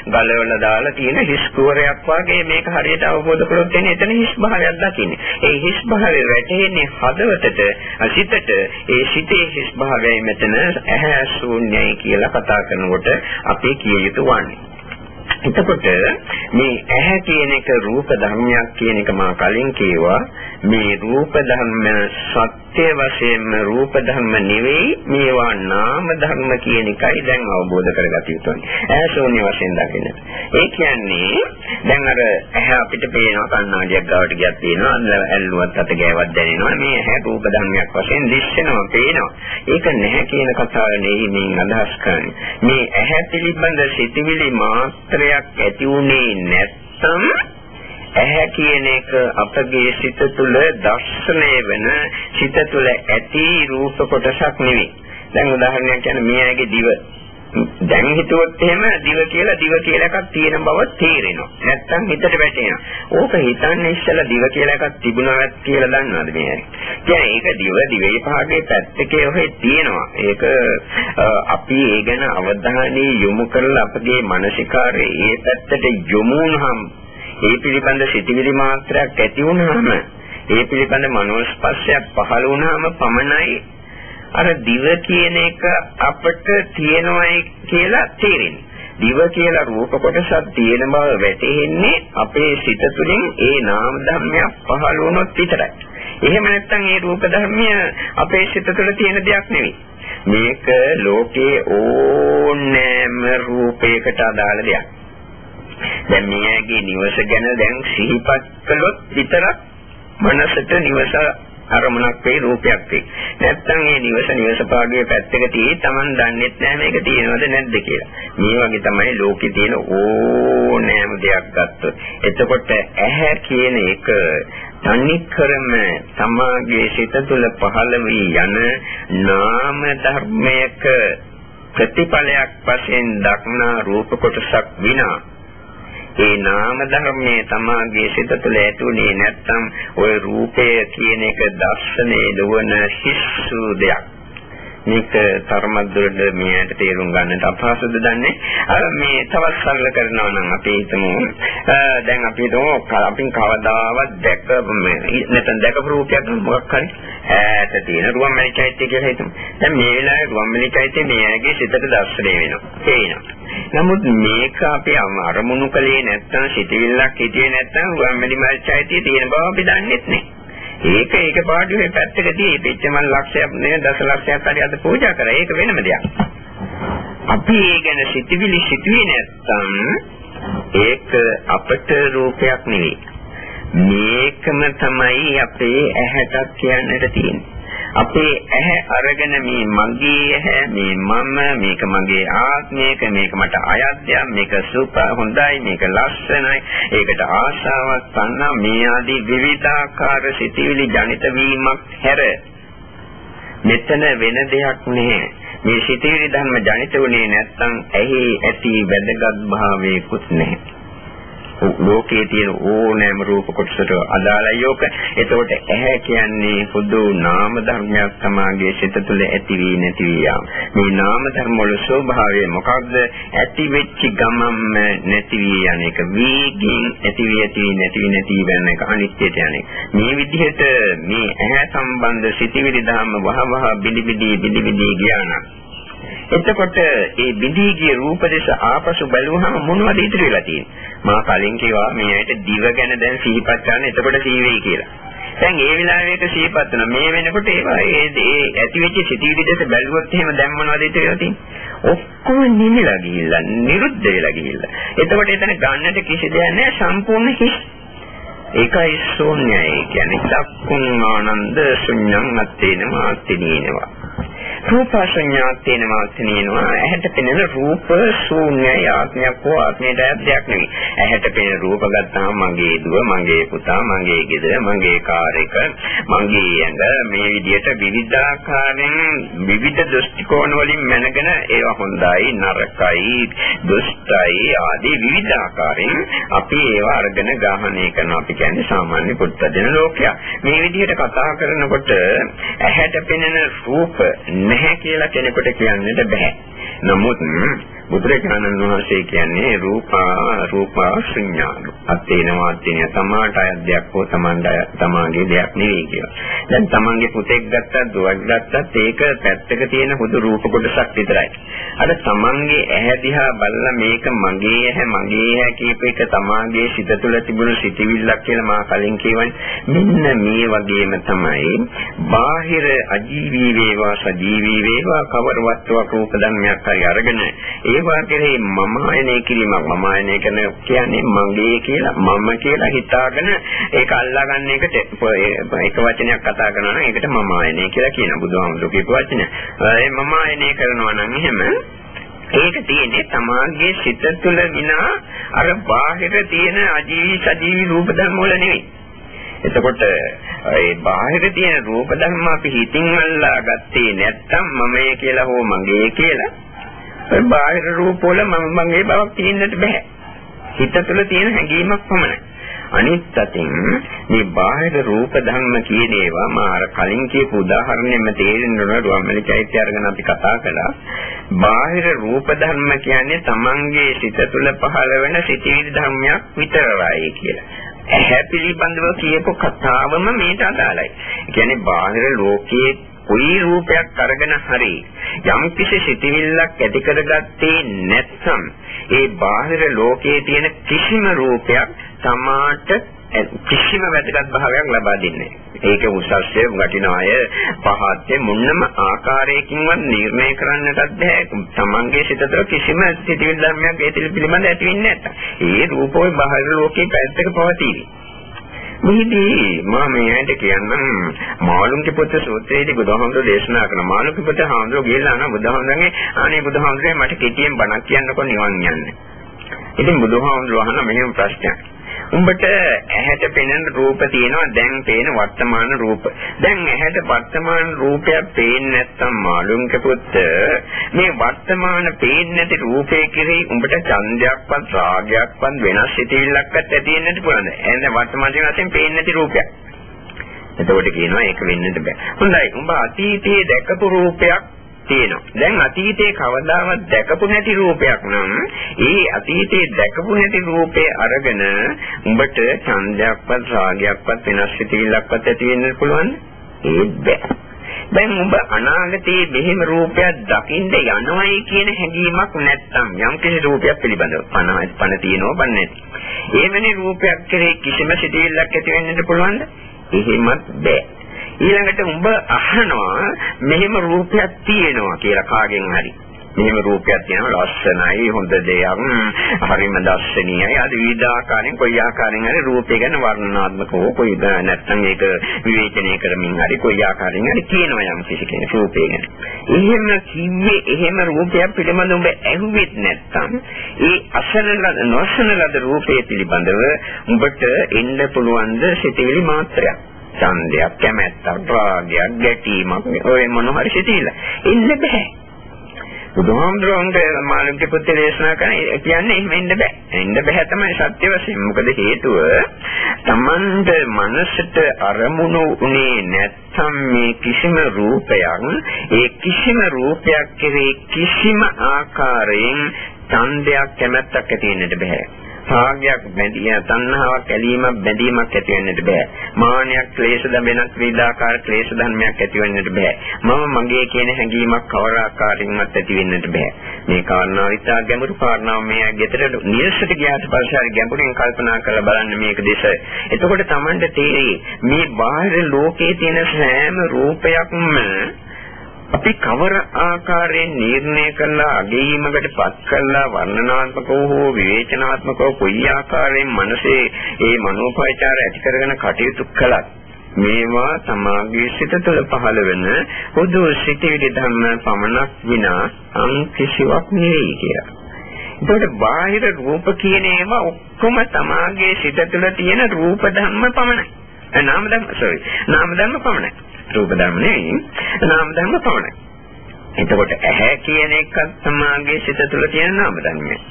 Speaker 1: ගලවලා දාලා තියෙන හිස් කුවරයක් වගේ මේක හරියට අවබෝධ කරොත් එන්නේ එතන හිස් භාවයක් දකින්නේ. ඒ හිස් භාවය වැටෙන්නේ හදවතට, සිතට. ඒ සිතේ හිස් භාවයයි මෙතන ඇහැ ශූන්‍යයි කියලා කතා කරනකොට අපි කිය යුතු වන්නේ. එතකොට මේ ඇහැ කියන එක රූප ධර්මයක් කියන එක මා කලින් කිව්වා මේ රූප ධර්ම සත්‍ය වශයෙන්ම රූප ධර්ම නෙවෙයි මේවා නාම ධර්ම කියන එකයි දැන් අවබෝධ කරගත යුතුයි. ඈසෝන්‍ය වශයෙන් දකින්න. ඒ කියන්නේ දැන් අර ඇහැ අපිට පේනවා කණ්ණාඩියක් ගාවට ගියක් තියෙනවා ඇල්ලුවත් අත ගෑවක් දැනෙනවා මේ ඇහැ රූප ධර්මයක් වශයෙන් දිස්සෙනවා පේනවා. ඒක නැහැ කියන කතාව නෙවෙයි මේ අදහස් කරන්නේ. මේ ඇහැ පිළිබඳ සිතිවිලි මාත්‍රයක් ඇති උනේ නැත්නම් ඇහැ කියන එක අපගේ සිත තුළ දර්ශනය වෙන සිත තුළ ඇති රූප කොටසක් නෙවෙයි. දැන් උදාහරණයක් කියන්නේ මේ ඇගේ දිව. දැන් හිතුවොත් එහෙම දිව කියලා දිව කියලා එකක් තියෙන බව තේරෙනවා. නැත්තම් හිතට වැටෙනවා. ඕක හිතන්නේ ඉස්සලා දිව කියලා එකක් තිබුණාවත් කියලා දන්නවද මේ ඇයි? කියන්නේ ඒක දිව දිවේ භාගයේ පැත්තකේ ඔහෙ තියෙනවා. ඒක අපි ඒ ගැන අවධානය යොමු කරලා අපගේ මානසිකාරයේ ඒ පැත්තට යොමු වුනහම ඒ පිළිබඳ සිතිවිලි මාත්‍රයක් ඇති වුණාම ඒ පිළිබඳ මනෝස්පර්ශයක් පහළ වුණාම පමණයි අර දිව කියන එක අපට තියෙනවයි කියලා තේරෙන්නේ. දිව කියලා රූප කොටසක් තියෙන බව වැටහෙන්නේ අපේ සිත තුළින් ඒ නාම ධර්මයක් පහළ වුණොත් විතරයි. එහෙම නැත්නම් ඒ රූප ධර්මය අපේ සිත තුළ තියෙන දෙයක් නෙවෙයි. මේක ලෝකේ ඕනෑම රූපයකට අදාළ දෙයක්. දැන් මෙයාගේ නිවස ගැන දැන් සිහිපත් කළොත් විතරක් මනසට නිවස අරමුණක් වේ රූපයක් වේ. නැත්තම් මේ නිවස නිවස පාඩුවේ පැත්තක තියෙයි Taman දන්නෙත් නැහැ මේක තියෙනවද නැද්ද කියලා. මේ වගේ තමයි ලෝකේ තියෙන ඕනෑම දෙයක් ගත්තොත්. එතකොට ඇහැ කියන එක තනිකරම සමාගයේ සිත තුළ පහළ වී යන නාම ධර්මයක ප්‍රතිඵලයක් වශයෙන් දක්නා රූප කොටසක් විනා ඒ නාම ධර්මයේ තමාගේ සිත තුළ ඇතුනේ නැත්නම් ওই රූපය කියන එක දර්ශනේ දවන හිස්සු දෙයක්. මේක තරමක් දුරට මෙයාට තේරුම් ගන්නට අපහසුද දන්නේ. අර මේ තවත් සරල කරනවා නම් අපි හිතමු දැන් අපි හිතමු අපින් කවදාවත් දැක නැත්නම් දැකපු රූපයක් මොකක් හරි ඈත තියෙන රුවන්මැලි චෛත්‍ය කියලා හිතමු. දැන් මේ වෙලාවේ රුවන්මැලි චෛත්‍ය මෙයාගේ සිතට දැర్శණය වෙනවා. පේනවා. නමුත් මේක අපි අරමුණු කලේ නැත්තම් සිටිවිල්ලක් හිටියේ නැත්තම් රුවන්මැලි මල්චයිතිය තියෙන බව අපි දන්නේ නැහැ. ඒක ඒක පාඩුවේ පැත්තකදී පිච්චමල් ලක්ෂයක් නේ දස ලක්ෂයක් හරි අද පූජා කරා. ඒක වෙනම දෙයක්. අපි ඒ ගැන සිතවිලි සිතුවේ නැත්තම් ඒක අපට රූපයක් නෙවෙයි. මේකම තමයි අපේ ඇහැටත් කියන්නට තියෙන්නේ. අපේ ඇහැ අරගෙන මේ මගේ ඇහැ මේ මම මේක මගේ ආත්මයක මේක මට අයත්යක් මේක සුප හොඳයි මේක ලස්සනයි. ඒකට ආශාවක් තණ්හා මේ ආදී විවිධාකාර සිතිවිලි ජනිත වීමක් හැර. මෙතන වෙන දෙයක් නැහැ. මේ සිතිවිලි ධර්ම ජනිත වුණේ නැත්නම් ඇහි ඇති වැදගත් භාවයකුත් නැහැ. ලෝකයේ තියෙන ඕනෑම රූප කොටසට අදාළයි යෝක. එතකොට ඇහැ කියන්නේ පොදු නාම ධර්මයක් සමාගයේ සිත තුළ ඇති වී නැති වී යාම. මේ නාම ධර්ම වල ස්වභාවය මොකක්ද? ඇති වෙච්ච ගමම්ම නැති වී යන එක. වේගින් ඇති වී ඇති නැති වී නැති වෙන එක අනිත්‍යයට යන එක. මේ විදිහට මේ ඇහැ සම්බන්ධ සිතිවිලි ධර්ම වහ වහ බිලි බිලි බිලි බිලි ගියා නම් එතකොට ඒ බිඳී ගිය රූප දෙස ආපසු බැලුවහම මොනවද ඉතුරු වෙලා තියෙන්නේ? මා කලින් කිව්වා මේ ඇයිට දිව ගැන දැන් සිහිපත් කරන්න එතකොට සීවෙයි කියලා. දැන් ඒ වෙලාවේ ඒක සිහිපත් වෙනවා. මේ වෙනකොට ඒවා ඒ ඒ ඇති වෙච්ච සිටිවිලි දෙස බැලුවොත් එහෙම දැන් මොනවද ඉතුරු වෙලා තියෙන්නේ? ඔක්කොම නිමිලා ගිහිල්ලා, නිරුද්ධ වෙලා ගිහිල්ලා. එතකොට එතන ගන්නට කිසි දෙයක් නැහැ සම්පූර්ණ හිස් ඒකයි ශූන්‍යයි කියන්නේ සක්කුන් ආනන්ද ශුන්‍යං අත්තේන මාත්තිනේනවා රූපසඤ්ඤාත් වෙනවා තනියනවා ඇහැට පෙනෙන රූප ශූන්‍යයි ආත්මයක් හෝ ආත්මයට දෙයක් නෙවෙයි. ඇහැට පෙනෙන රූප ගත්තාම මගේ දුව මගේ පුතා මගේ ගෙදර මගේ කාර් එක මගේ ඇඟ. මේ විදිහට විවිධාකාරයෙන් විවිධ දෘෂ්ටි කෝණ වලින් මැනගෙන ඒවා හොඳයි නරකයි දුෂ්ටයි ආදී විවිධාකාරයෙන් අපි ඒවා අරගෙන ග්‍රහණය කරනවා අපි කියන්නේ සාමාන්‍ය පුත්තජන ලෝකයක්. මේ විදිහට කතා කරනකොට ඇහැට පෙනෙන රූප නැහැ කියලා කෙනෙකුට කියන්නට බෑ. නමුත් බුදුරජාණන් වහන්සේ කියන්නේ රූපා රූපා ශුන්‍යාලු. අත්තේනවා අත්තේන තමාට අයද්දයක් හෝ තමන්ට තමාගේ දෙයක් නෙවෙයි කියලා. දැන් තමන්ගේ පුතෙක් ගත්තත් දුවක් ගත්තත් ඒක පැත්තක තියෙන හුදු රූප කොටසක් විතරයි. අර තමන්ගේ ඇහැ දිහා බලලා මේක මගේ ඇහැ මගේ ඇහැ කියප එක තමාගේ සිත තුළ තිබුණු සිතිවිල්ලක් කියලා මා කලින් කියවනේ. මෙන්න මේ වගේම තමයි බාහිර අජීවී වේවා සජීවී වේවා කවර වස්තුවක් රූප ධර්මයක් හරි අරගෙන ඒවා කෙරෙහි මම ආයනය කිරීමක් මම ආයනය කරන කියන්නේ මගේ කියලා මම කියලා හිතාගෙන ඒක අල්ලාගන්න එකට එක වචනයක් කතා කරනවා නම් ඒකට මම ආයනය කියලා කියන බුදුහාමුදුරුවෝ කියපු වචනය. ඒ මම ආයනය කරනවා නම් එහෙම ඒක තියෙන්නේ තමාගේ සිත තුළ විනා අර බාහිර තියෙන අජීවී සජීවී රූප ධර්ම වල නෙවෙයි. එතකොට ඒ බාහිර තියෙන රූප ධර්ම අපි හිතින් අල්ලා ගත්තේ නැත්තම් මමයේ කියලා හෝ මගේ කියලා ඒ බාහිර රූප වල මම මගේ බවක් තියෙන්නට බෑ. හිත තුළ තියෙන හැඟීමක් පමණයි. අනිත් අතින් මේ බාහිර රූප ධර්ම කියන ඒවා මා අර කලින් කියපු උදාහරණයෙම තේරෙන්න ඕන රුවන්වැලි චෛත්‍ය අරගෙන අපි කතා කළා. බාහිර රූප ධර්ම කියන්නේ Tamange සිත තුළ පහළ වෙන සිතිවිලි ධර්මයක් විතරයි කියලා. ඇහැ පිළිබඳව කියපු කතාවම මේට අදාළයි. කියන්නේ බාහිර ලෝකයේ කොයි රූපයක් අරගෙන හරි යම් කිසි සිතිවිල්ලක් ඇති කරගත්තේ නැත්නම් ඒ බාහිර ලෝකයේ තියෙන කිසිම රූපයක් තමාට කිසිම වැදගත් භාවයක් ලබා දෙන්නේ ඒක උසස්ය වටිනාය පහත්ය මොන්නම ආකාරයකින්වත් නිර්ණය කරන්නටත් බෑ. තමන්ගේ සිත තුළ කිසිම සිතිවිලි ධර්මයක් ඒ පිළිබඳ ඇති වෙන්නේ නැත්තම්. ඒ රූපෝයි බාහිර ලෝකේ පැත්තක පවතී. මෙහිදී මම මේ ඇයිද කියන්නම් මාළුන්ගේ පොත සූත්‍රයේදී බුදුහාමුදුරේ දේශනා කරන මාළුන්ගේ පොත හාමුදුරුවෝ ගිහිල්ලා අහන බුදුහාමුදුරන්ගේ අනේ බුදුහාමුදුරේ මට කෙටියෙන් බණක් කියන්නකො නිවන් යන්න. ඉතින් බුදුහාමුදුරුවෝ අහන මෙහෙම ප්‍රශ්නයක්. උඹට ඇහැට පෙනෙන රූප තියෙනවා දැන් පේන වර්තමාන රූප. දැන් ඇහැට වර්තමාන රූපයක් පේන්නේ නැත්නම් මාළුන්ක පුත්ත මේ වර්තමාන පේන්නේ නැති රූපේ කෙරෙහි උඹට ඡන්දයක්වත් රාගයක්වත් වෙනස් සිතිවිල්ලක්වත් ඇති වෙන්නට පුළුවන්ද? එහෙනම් වර්තමාන වශයෙන් පේන්නේ නැති රූපයක්. එතකොට කියනවා ඒක වෙන්නට බෑ. හොඳයි. උඹ අතීතයේ දැකපු රූපයක් තියෙනවා. දැන් අතීතේ කවදාවත් දැකපු නැති රූපයක් නම් ඒ අතීතේ දැකපු නැති රූපේ අරගෙන උඹට ඡන්දයක්වත් රාගයක්වත් වෙනස් සිතිවිල්ලක්වත් ඇති වෙන්න පුළුවන් ඒ බෑ. දැන් ඔබ අනාගතයේ මෙහෙම රූපයක් දකින්න යනවයි කියන හැඟීමක් නැත්තම් යම් කිසි රූපයක් පිළිබඳව පණ පණ තියෙනවා බන්නේ. ඒ වෙනේ රූපයක් කෙරේ කිසිම සිතිවිල්ලක් ඇති වෙන්නට පුළුවන්ද? එහෙමත් බෑ. ඊළඟට උඹ අහනවා මෙහෙම රූපයක් තියෙනවා කියලා කාගෙන් හරි. මෙහෙම රූපයක් තියෙනවා ලස්සනයි හොඳ දෙයක් හරිම දර්ශනීයයි අද විවිධ ආකාරයෙන් කොයි ආකාරයෙන් හරි රූපය ගැන වර්ණනාත්මකව කොයි නැත්නම් ඒක විවේචනය කරමින් හරි කොයි ආකාරයෙන් හරි කියනවා යම් කිසි කෙනෙක් රූපය ගැන. එහෙම කිව්වේ එහෙම රූපයක් පිළිබඳව ඔබ ඇහුවෙත් නැත්නම් ඒ අසන ලද නොසන ලද රූපය පිළිබඳව ඔබට එන්න පුළුවන් ද සිතවිලි මාත්‍රයක්. ඡන්දයක් කැමැත්තක් රාගයක් ගැටීමක් ඔය මොන හරි සිතිවිල්ල. ඉන්න බෑ. බුදුහාමුදුරන්ගේ මාළිග්ගේ පුත්‍ර දේශනා කරන කියන්නේ එහෙම ඉන්න බෑ. ඉන්න බෑ තමයි සත්‍ය වශයෙන්. මොකද හේතුව Tamanට මනසට අරමුණු උනේ නැත්නම් මේ කිසිම රූපයක් ඒ කිසිම රූපයක් කෙරේ කිසිම ආකාරයෙන් ඡන්දයක් කැමැත්තක් ඇති වෙන්නට බෑ. රාගයක් බැඳිය තණ්හාවක් ඇලීමක් බැඳීමක් ඇති වෙන්නට බෑ. මානයක් ක්ලේශ වෙනත් විවිධාකාර ක්ලේශ ධර්මයක් ඇති වෙන්නට බෑ. මම මගේ කියන හැඟීමක් කවර ආකාරයෙන්වත් ඇති වෙන්නට බෑ. මේ කාරණා විතා ගැඹුරු කාරණා මේ ගෙදර නිවසට ගියාට පස්සේ හරි ගැඹුරින් කල්පනා කරලා බලන්න මේක දේශ. එතකොට Tamanට තේරෙයි මේ බාහිර ලෝකයේ තියෙන සෑම රූපයක්ම අපි කවර ආකාරයෙන් නිර්ණය කළා අගීමකට පත් කළා වර්ණනාත්මකව හෝ විවේචනාත්මකව කොයි ආකාරයෙන් මනසේ ඒ මනෝපචාර ඇති කරගෙන කටයුතු කළත් මේවා සමාගයේ සිත තුළ පහළ වෙන පොදු සිටිවිලි ධර්ම පමණක් විනා අන් කිසිවක් නෙවෙයි කියලා. ඒකට බාහිර රූප කියන ඒවා ඔක්කොම සමාගයේ සිත තුළ තියෙන රූප ධර්ම පමණයි. නාම ධර්ම sorry නාම ධර්ම පමණයි. රූප ධර්ම නෙවෙයි නාම ධර්ම පමණයි. එතකොට ඇහැ කියන එකත් සමාගයේ සිත තුළ තියෙන නාම ධර්මයක්.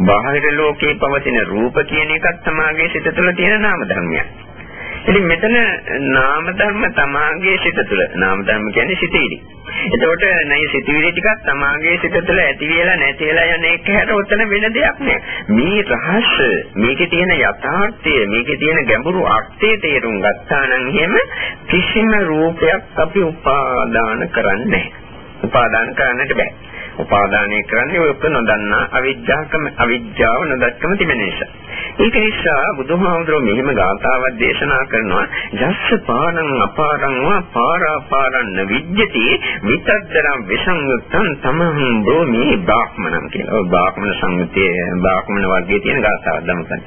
Speaker 1: බාහිර ලෝකේ පවතින රූප කියන එකත් සමාගයේ සිත තුළ තියෙන නාම ධර්මයක්. ඉතින් මෙතන නාම ධර්ම තමාගේ සිත තුළ නාම ධර්ම කියන්නේ සිතේදී. එතකොට නයි සිතවිලි ටිකක් තමාගේ සිත තුළ ඇති වෙලා නැති වෙලා යන එක හැට උතන වෙන දෙයක් නෑ. මේ රහස මේකේ තියෙන යථාර්ථය මේකේ තියෙන ගැඹුරු අර්ථය තේරුම් ගත්තා නම් එහෙම කිසිම රූපයක් අපි උපාදාන කරන්නේ නැහැ. උපාදාන කරන්නට බෑ. උපාදානය කරන්නේ ඔය නොදන්නා අවිද්‍යාවකම අවිද්‍යාව නොදක්කම තිබෙන නිසා. ඒක නිසා බුදුහාමුදුරුවෝ මෙහිම ගාථාවක් දේශනා කරනවා යස්ස පානං අපාරං වා පාරාපාරන්න විජ්ජති විතද්දරම් විසංයුක්තං තමහං භූමි බ්‍රාහ්මණං කියලා. ඔය බ්‍රාහ්මණ සංයුත්තේ බ්‍රාහ්මණ වර්ගයේ තියෙන ගාථාවක් දමකන්නේ.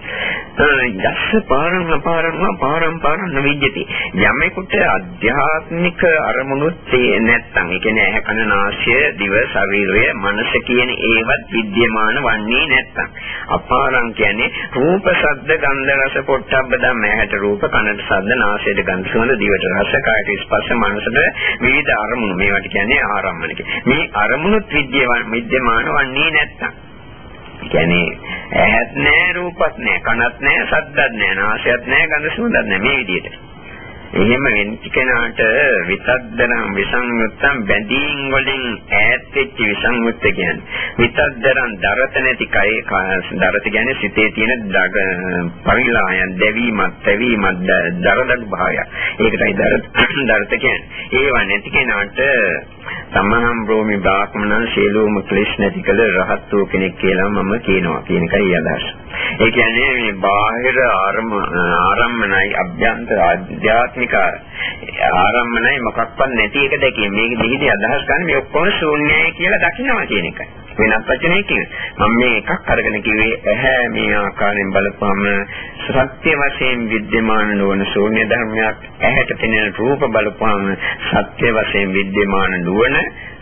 Speaker 1: යස්ස පාරං අපාරං වා පාරාපාරන්න විජ්ජති යමෙකුට අධ්‍යාත්මික අරමුණුත් නැත්නම් ඒ කියන්නේ ඇහැ කන නාසය දිව ශරීරය මනස කියන ඒවත් විද්‍යමාන වන්නේ නැත්නම් අපාරං කියන්නේ රූප, ශබ්ද, ගන්ධ, රස, පොට්ටබ්බ ධම්ම ඇහැට රූප, කනට ශබ්ද, නාසයට ගන්ධ සුවඳ, දිවට රස, කායට ස්පර්ශ, මනසට විවිධ අරමුණු. මේවට කියන්නේ ආරම්මණක. මේ අරමුණුත් විද්‍යමාන විද්‍යමාන වන්නේ නැත්තම්. කියන්නේ ඇහත් නැහැ, රූපත් නැහැ, කනත් නැහැ, ශබ්දත් නැහැ, නාසයත් නැහැ, ගන්ධ සුවඳත් නැහැ මේ විදිහට. එහෙම වෙච්ච කෙනාට විතද්දරම් විසංයුත්තම් බැඳීම් වලින් ඈත් වෙච්ච විසංයුත්ත කියන්නේ. විතද්දරම් දරත නැති කය දරත කියන්නේ සිතේ තියෙන පරිලායන් දෙවීමක් තැවීමක් දරදක් භාවය ඒකටයි දරත කියන්නේ. ඒව නැති කෙනාට තමහම් බ්‍රෝමි බ්‍රාහ්මණ ශීලෝම ක්ලේශ නැති කළ රහත් වූ කෙනෙක් කියලා මම කියනවා කියන එකයි අදහස. ඒ කියන්නේ මේ බාහිර ආරම්මනයි අභ්‍යන්තර ආධ්‍යාත්මික ආරම්මනයි මොකක්වත් නැති එක දැකීම. මේක දෙහිදී අදහස් ගන්න මේ ඔක්කොම ශූන්‍යයි කියලා දකින්නවා කියන එකයි. වෙනත් වචනයකින් මම මේ එකක් අරගෙන කිව්වේ ඇහැ මේ ආකාරයෙන් බලපුවම සත්‍ය වශයෙන් विद्यमान නොවන ශූන්‍ය ධර්මයක් ඇහැට පෙනෙන රූප බලපුවම සත්‍ය වශයෙන් विद्यमान නොවන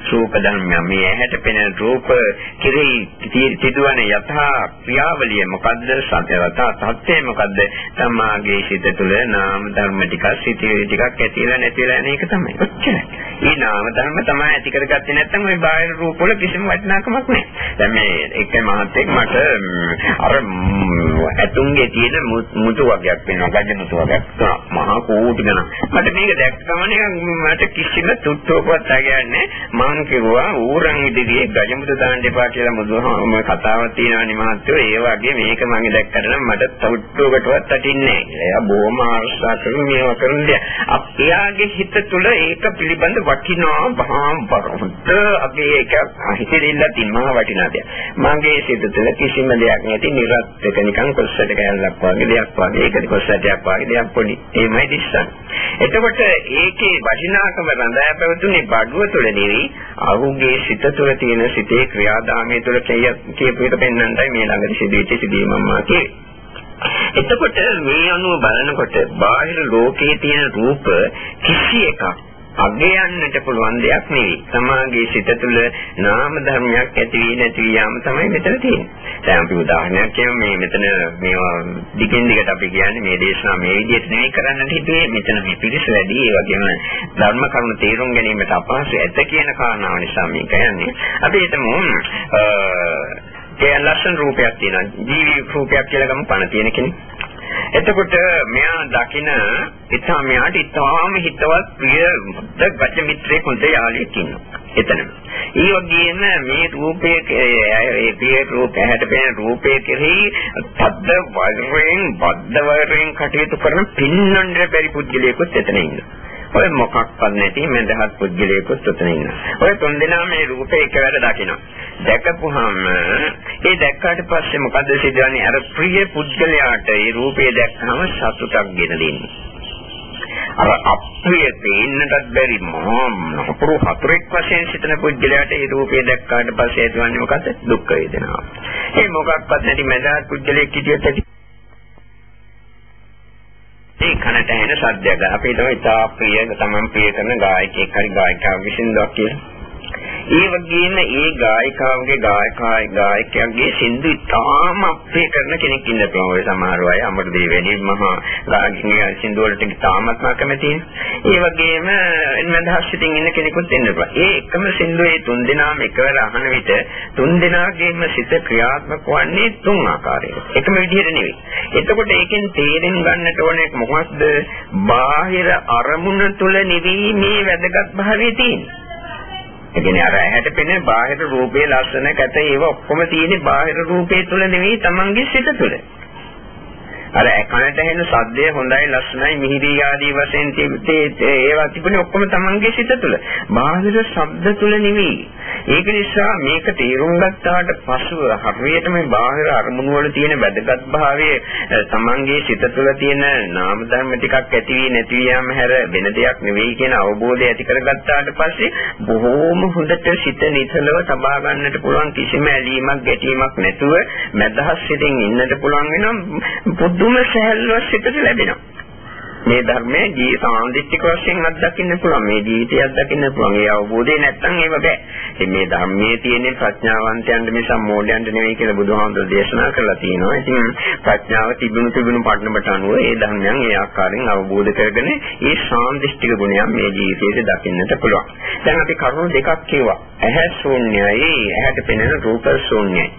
Speaker 1: රූප ධර්මය මේ ඇහැට පෙනෙන රූප කෙරෙහි තිදුවන යථා ක්‍රියාවලිය මොකද්ද? සත්‍යවතා තත්ත්වය මොකද්ද? තමාගේ සිත තුළ නාම ධර්ම ටිකක් සිටිවිලි ටිකක් ඇතිලා නැතිලා යන එක තමයි. ඔච්චරයි. මේ නාම ධර්ම තමයි ඇති කරගත්තේ නැත්නම් ওই බාහිර රූප වල කිසිම වටිනාකමක් නැහැ. දැන් මේ එක මහත්තයෙක් මට අර ඇතුන්ගේ තියෙන මුතු වර්ගයක් වෙනවා. ගජ මුතු වර්ගයක් තුනක් මහා කෝටි ගණන්. මට මේක දැක්ක ගමන් මට කිසිම තුට්ටුවක්වත් ආගන්නේ මම කිව්වා ඌරන් ඉදිරියේ ගජමුතු දාන්න එපා කියලා බුදුහාම කතාවක් තියෙනවානේ මහත්තයෝ ඒ වගේ මේක මම දැක්කට නම් මට තවුට්ටුවකටවත් අටින්නේ නැහැ. එයා බොහොම ආර්ශා කරන මේවා කරන දේ. අපයාගේ හිත තුළ ඒක පිළිබඳ වටිනා බහාම් බරොත් අපේ ඒක හිතෙilla තින්මා වටිනා දෙයක්. මගේ සිත තුළ කිසිම දෙයක් නැති නිරත් එක නිකන් කොස්සට කැලලක් වගේ දෙයක් වගේ ඒක කොස්සටයක් වගේ දෙයක් පොඩි. එහෙමයි දිස්සන්නේ. එතකොට ඒකේ වටිනාකම රඳා පැවතුනේ බඩුව තුළ නෙවෙයි අහුගේ සිත තුළ තියෙන සිතේ ක්‍රියාදාමය තුළ කියපු එක පෙන්වන්නයි මේ ළඟදී සිදුවෙච්ච සිදුවීම මම කියේ. එතකොට මේ අනුව බලනකොට බාහිර ලෝකයේ තියෙන රූප කිසි එකක් අගයන්නට පුළුවන් දෙයක් නෙවෙයි. සමාගයේ සිත තුළ නාම ධර්මයක් ඇති වී නැති යාම තමයි මෙතන තියෙන්නේ. දැන් අපි උදාහරණයක් කියමු මේ මෙතන මේවා දිගින් දිගට අපි කියන්නේ මේ දේශනාව මේ විදිහට නෙවෙයි කරන්නට හිතුවේ. මෙතන මේ පිළිස වැඩි ඒ වගේම ධර්ම කරුණු තේරුම් ගැනීමට අපහසු ඇත කියන කාරණාව නිසා මේක යන්නේ. අපි හිතමු ඒ ලස්සන රූපයක් තියෙනවා. ජීවි රූපයක් කියලා ගමු පණ තියෙන කෙනෙක්. එතකොට මෙයා දකින ඉතා මෙයාට ඉතාම හිතවත් ප්‍රිය ගත මිත්‍රයෙක් හොඳ යාළුවෙක් ඉන්නවා. එතන. ඒ වගේම මේ රූපයේ ඒ ප්‍රිය රූප ඇහැට පෙනෙන රූපයේ කෙරෙහි තද්ද වෛරයෙන් බද්ධ වෛරයෙන් කටයුතු කරන පින්නන්න බැරි පුද්ගලයෙකුත් එතන ඉන්නවා. ඔය මොකක්වත් නැති මඳහත් පුද්ගලයෙකුත් උතන ඉන්නවා. ඔය තුන් දෙනා මේ රූපේ එකවර දකිනවා. දැකපුහම ඒ දැක්කාට පස්සේ මොකද සිදුවන්නේ? අර ප්‍රිය පුද්ගලයාට ඒ රූපේ දැක්කම සතුටක් ගෙන දෙන්නේ. අර අප්‍රිය දෙන්නටත් බැරි මහා අපරු හතරෙක් වශයෙන් සිටින පුද්ගලයාට ඒ රූපේ දැක්කාට පස්සේ ඇතිවන්නේ මොකද? දුක් වේදනාව. ඒ මොකක්වත් නැති මඳහත් පුද්ගලයෙක් හිටියොත් ඇති ඒ කනට ඇහෙන සද්දයක්. අපි හිතමු ඉතා ප්‍රිය තමන් ප්‍රිය කරන ගායකයෙක් හරි ගායිකාවක් විසින්දක් කියලා. ඒ වගේම ඒ ගායිකාවගේ ගායකයි ගායකයන්ගේ සින්දු ඉතාම අපේ කරන කෙනෙක් ඉන්න පුළුවන්. ඔය සමහර අය අමරදේව වැනි මහා ගායකගේ සින්දු වලට ඉතාමත්ම කැමති. ඒ වගේම එන්නදහස් සිටින් ඉන්න කෙනෙකුත් ඉන්න පුළුවන්. ඒ එකම සින්දු ඒ තුන් දෙනාම එකවර අහන විට තුන් දෙනාගේම සිත ක්‍රියාත්මක වන්නේ තුන් ආකාරයකට. එකම විදිහට නෙවෙයි. එතකොට ඒකෙන් තේරුම් ගන්නට ඕනේ මොකක්ද? බාහිර අරමුණ තුල නෙවෙයි මේ වැදගත් භාවය තියෙන්නේ. ඒ කියන්නේ අර ඇහැට පෙනෙන බාහිර රූපේ ලස්සන කැත ඒවා ඔක්කොම තියෙන්නේ බාහිර රූපේ තුල නෙවෙයි තමන්ගේ සිත තුල. අර කනට ඇහෙන ශබ්දය හොඳයි ලස්සනයි මිහිරි ආදී වශයෙන් ඒවා තිබුණේ ඔක්කොම තමන්ගේ සිත තුළ. බාහිර ශබ්ද තුළ නෙවෙයි. ඒක නිසා මේක තේරුම් ගත්තාට පසුව හරියට මේ බාහිර අරමුණු වල තියෙන වැදගත් භාවය තමන්ගේ සිත තුළ තියෙන නාම ධර්ම ටිකක් ඇති වී නැති යාම හැර වෙන දෙයක් නෙවෙයි කියන අවබෝධය ඇති කරගත්තාට පස්සේ බොහෝම හොඳට සිත නිතලව තබා ගන්නට පුළුවන් කිසිම ඇලීමක් ගැටීමක් නැතුව මදහස් සිතින් ඉන්නට පුළුවන් වෙනවා පුදුම සහැල්ලුවක් සිතට ලැබෙනවා. මේ ධර්මයේ ජී සාන්දිටික වශයෙන් අත්දකින්න පුළුවන්. මේ ජීවිතය අත්දකින්න පුළුවන්. ඒ අවබෝධය නැත්තම් ඒව බෑ. ඉතින් මේ ධර්මයේ තියෙන ප්‍රඥාවන්තයන්ට මේ සම්මෝඩයන්ට නෙවෙයි කියලා බුදුහාමුදුරේ දේශනා කරලා තියෙනවා. ඉතින් ප්‍රඥාව තිබුණු තිබුණු පටනකට අනුව ඒ ධර්මයන් ඒ ආකාරයෙන් අවබෝධ කරගෙන ඒ සාන්දිටික ගුණයන් මේ ජීවිතයේ දකින්නට පුළුවන්. දැන් අපි කරුණු දෙකක් කියවා. ඇහැ ශූන්‍යයි, ඇහැට පෙනෙන රූප ශූන්‍යයි.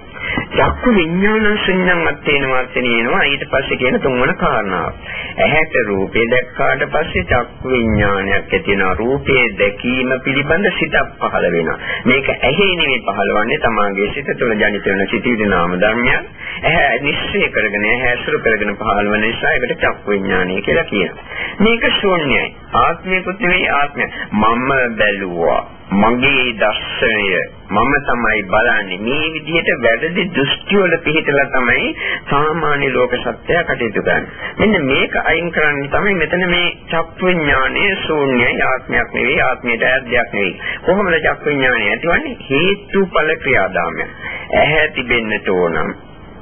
Speaker 1: චක්කු විඥාන සංඥාන් අත්ේන වර්තනේනවා ඊට පස්සේ කියන තුන්වන කාරණාව. ඇහැට රූපේ දැක්කාට පස්සේ චක්කු විඥානයක් ඇති වෙනවා. රූපේ දැකීම පිළිබඳ සිතක් පහළ වෙනවා. මේක ඇහි නෙමෙයි පහළවන්නේ තමාගේ සිත තුළ ජනිත වෙන සිටිවිද නාම ධර්මයක්. ඇහැ නිශ්චය කරගෙන ඇහැ අසුර කරගෙන පහළ වෙන නිසා ඒකට චක්කු විඥානය කියලා කියනවා. මේක ශූන්‍යයි. ආත්මයකුත් නෙවෙයි ආත්මය. මම බැලුවා. මගේ දර්ශනය. මම තමයි බලන්නේ. මේ විදිහට වැරදි දෘෂ්ටි වල පිහිටලා තමයි සාමාන්‍ය ලෝක සත්‍යය කටයුතු කරන්නේ. මෙන්න මේක අයින් කරන්න තමයි මෙතන මේ චක්කු විඥානයේ ශූන්‍යයි. ආත්මයක් නෙවෙයි ආත්මයට ඇද්දයක් නෙවෙයි. කොහොමද චක්කු විඥානය ඇතිවන්නේ? හේතුඵල ක්‍රියාදාමය ඇහැ තිබෙන්නට ඕන.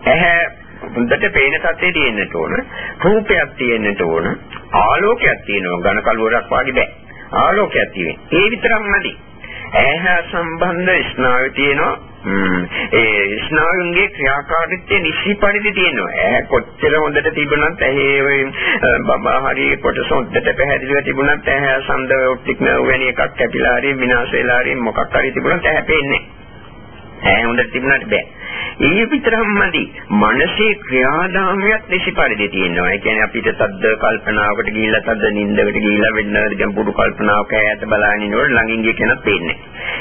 Speaker 1: ඇහැ හොඳට පේන සත්‍යය තියෙන්නට ඕන. රූපයක් තියෙන්නට ඕන. ආලෝකයක් තියෙනවා. ඝන කලවරක් වගේ බෑ. ආලෝකයක් තියෙන්නේ. ඒ විතරක් නැති ඇහැ සම්බන්ධ ස්නායු තියෙනවා ඒ ස්නායුන්ගේ ක්‍රියාකාරීත්වය නිසි පරිදි තියෙනවා. ඇහැ කොච්චර හොඳට තිබුණත් ඇහි බබා හරි කොටස හොඳට පැහැදිලිව තිබුණත් ඇහැ සඳ ඔප්ටික් නර්ව් වැනි එකක් කැපිලා හරි විනාශ වෙලා හරි මොකක් හරි තිබුණත් ඇහැ පේන්නේ නැහැ. ඇහැ හොඳට තිබුණාට බෑ. ඒ විතරක්මදි මනසේ ක්‍රියාදාමයක් නිසි පරිදි තියෙනවා. ඒ කියන්නේ අපිට සද්ද කල්පනාවකට ගිහිල්ලා සද්ද නින්දකට ගිහිල්ලා වෙන්න ගැඹුරු කල්පනාවක ඈත බලාගෙන ඉන්නකොට ළඟින් ගිය කෙනෙක් පේන්නේ.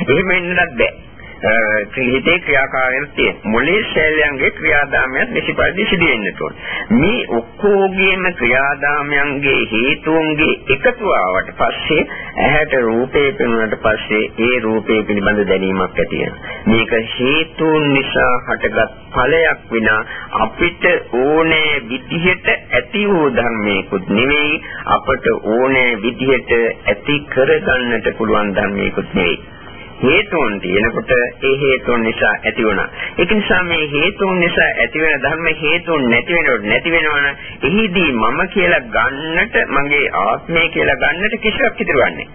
Speaker 1: එහෙම වෙන්නත් බෑ. හිතේ ක්‍රියාකාරීත්වය තියෙන. මොලේ ශෛලයන්ගේ ක්‍රියාදාමයක් නිසි පරිදි සිදු වෙන්නට ඕන. මේ ඔක්කොගේම ක්‍රියාදාමයන්ගේ හේතුන්ගේ එකතුව ආවට පස්සේ ඇහැට රූපේ පෙනුනට පස්සේ ඒ රූපේ පිළිබඳ දැනීමක් ඇති මේක හේතුන් නිසා හටගත් ඵලයක් විනා අපිට ඕනෑ විදිහට ඇති වූ ධර්මයකුත් නෙවෙයි අපට ඕනෑ විදිහට ඇති කරගන්නට පුළුවන් ධර්මයකුත් නෙවෙයි හේතුන් තියෙනකොට ඒ හේතුන් නිසා ඇති වුණා. ඒක නිසා මේ හේතුන් නිසා ඇති වෙන ධර්ම හේතුන් නැති වෙනකොට නැති වෙනවනම් එහිදී මම කියලා ගන්නට මගේ ආත්මය කියලා ගන්නට කිසිවක් ඉතිරවන්නේ.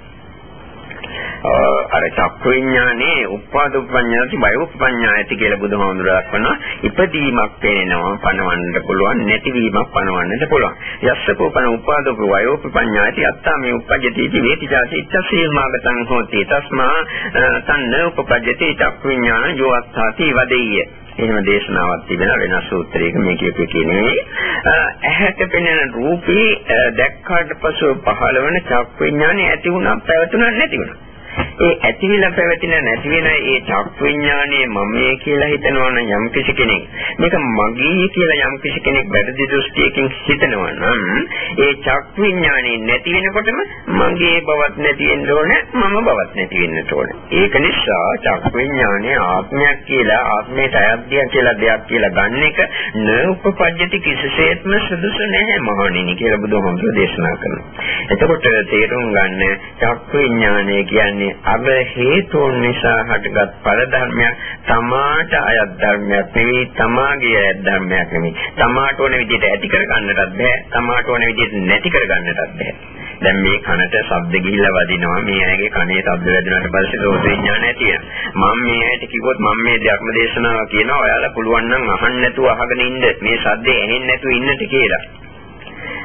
Speaker 1: අර චක්ක විඥානේ උපාද උපඤ්ඤාති බය උපඤ්ඤායති කියලා බුදුහාමුදුරුවෝ දක්වනවා. ඉපදීමක් පේනවා පණවන්නට පුළුවන් නැතිවීමක් පණවන්නට පුළුවන්. යස්සකෝපන උපාද වය උපඤ්ඤායති අත්තා මේ උපජ්ජති වේති ජාති ඉච්ඡසීමාගතං හෝති. තස්මා තන්න උපපජ්ජති චක්ක විඥාන යෝ අත්තාති වදෙය්‍ය. එහෙම දේශනාවක් තිබෙන වෙනස් සූත්‍රයක මේ කියපු කියන්නේ ඇහැට පෙනෙන රූපේ දැක්කාට පසු පහළවන චක්ක විඥානේ ඇති වුණා පැවතුණා නැති වුණා ඒ ඇතිවිලා පැවතින නැති වෙන ඒ චක් විඥානයේ මමයේ කියලා හිතනවා නම් යම් කිසි කෙනෙක්. මේක මගේ කියලා යම් කිසි කෙනෙක් වැරදි දෘෂ්ටියකින් හිතනවා නම් ඒ චක් විඥානයේ නැති වෙනකොටම මගේ බවත් නැති වෙන්න ඕනේ මම බවත් නැති වෙන්න ඕනේ. ඒක නිසා චක් විඥානයේ ආත්මයක් කියලා ආත්මයට අයත්ය කියලා දෙයක් කියලා ගන්න එක න උපපජ්ජති කිසිසේත්ම සුදුසු නැහැ මහණෙනි කියලා බුදුහාමුදුරේ දේශනා කරනවා. එතකොට තේරුම් ගන්න චක් විඥානය කියන්නේ කියන්නේ අර හේතුන් නිසා හටගත් ඵල ධර්මයක්. තමාට අයත් ධර්මයක් නෙවෙයි තමාගේ අයත් ධර්මයක් නෙවෙයි. තමාට ඕන විදිහට ඇති කර ගන්නටත් බෑ තමාට ඕන විදිහට නැති කර ගන්නටත් බෑ. දැන් මේ කනට ශබ්ද ගිහිල්ලා වදිනවා මේ ඇගේ කනේ ශබ්ද වැදුනට පස්සේ රෝධ විඥානය තියෙනවා මම මේ ඇයිට කිව්වොත් මම මේ ධර්ම දේශනාව කියනවා ඔයාලා පුළුවන් නම් අහන්න නැතුව අහගෙන ඉන්න. මේ ශබ්දේ ඇහෙන්නේ නැතුව ඉන්නට කියලා.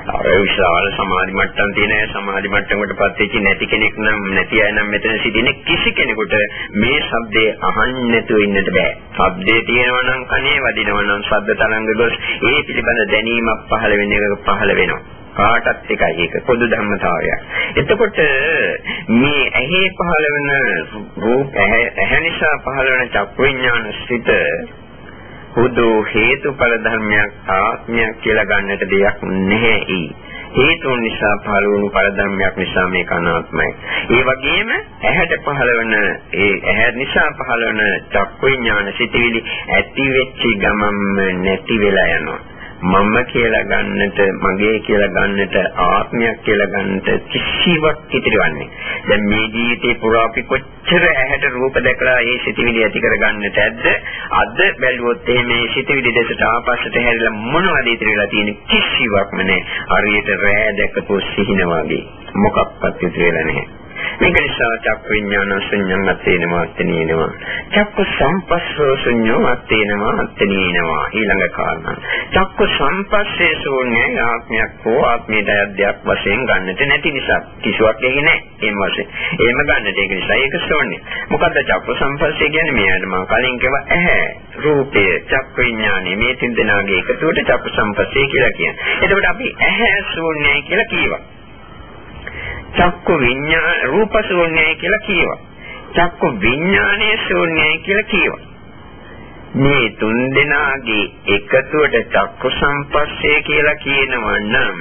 Speaker 1: අර විශාල සමාධි මට්ටම් තියෙන සමාධි මට්ටමකටපත් වෙච්ච නැති කෙනෙක් නම් නැති අය නම් මෙතන සිටින කිසි කෙනෙකුට මේ ශබ්දේ අහන්න නැතුව ඉන්නට බෑ. ශබ්දේ තියෙනවා නම් කනේ වදිනවා නම් ශබ්ද තරංග ගොස් ඒ පිළිබඳ දැනීමක් පහළ වෙන එක පහළ වෙනවා. කාටත් එකයි ඒක පොදු ධර්මතාවයක්. එතකොට මේ ඇහි පහළ වෙන රූප ඇහැ නිසා පහළ වෙන චක්කු විඥාන සිත හුදු හේතුඵල ධර්මයක් ආත්මයක් කියලා ගන්නට දෙයක් නැහැ හේතුන් නිසා පහළ වුණු පරධර්මයක් නිසා මේක අනාත්මයි. ඒ වගේම ඇහැට පහළවන ඒ ඇහැ නිසා පහළවන චක්කු විඥාන සිටිවිලි ඇති වෙච්ච ගමන්ම නැති වෙලා යනවා. මම කියලා ගන්නට මගේ කියලා ගන්නට ආත්මයක් කියලා ගන්නට කිසිවක් ඉතිරවන්නේ. දැන් මේ ජීවිතේ පුරා අපි කොච්චර ඇහැට රූප දැකලා ඒ සිතිවිලි ඇති කරගන්නට ඇද්ද? අද බැලුවොත් එහෙම මේ සිතිවිලි දෙසට ආපස්සට හැරිලා මොනවද ඉතිරිලා තියෙන්නේ? කිසිවක්ම නැහැ. හරියට රෑ දැකපු සිහින වගේ. මොකක්වත් ඉතිරිලා නැහැ. මේක නිසා චක්ක විඥාන ශුන්‍යං අත්තේනවා අත්තේනවා. චක්ක සම්පස්සෝ ශුන්‍යෝ අත්තේනවා අත්තේනවා. ඊළඟ කාරණා. චක්ක සම්පස්සේ ශූන්‍යයි ආත්මයක් හෝ ආත්මීය දයද්දයක් වශයෙන් ගන්නට නැති නිසා කිසිවක් එහි නැහැ. එහෙම වශයෙන්. එහෙම ගන්නට ඒක නිසා ඒක ශූන්‍ය. මොකද්ද චක්ක සම්පස්සේ කියන්නේ? මෙයාට මම කලින් කිව්ව ඇහැ, රූපය, චක්ක විඥානෙ මේ තින් දෙනාගේ එකතුවට චක්ක සම්පස්සේ කියලා කියන්නේ. එතකොට අපි ඇහැ ශූන්‍යයි කියලා කියවා. චක්කු විඤ්ඤාණ රූප ශූන්‍යයි කියලා කියනවා. චක්කු විඤ්ඤාණය ශූන්‍යයි කියලා කියනවා. මේ තුන් දෙනාගේ එකතුවට චක්කු සම්පස්සේ කියලා කියනවා නම්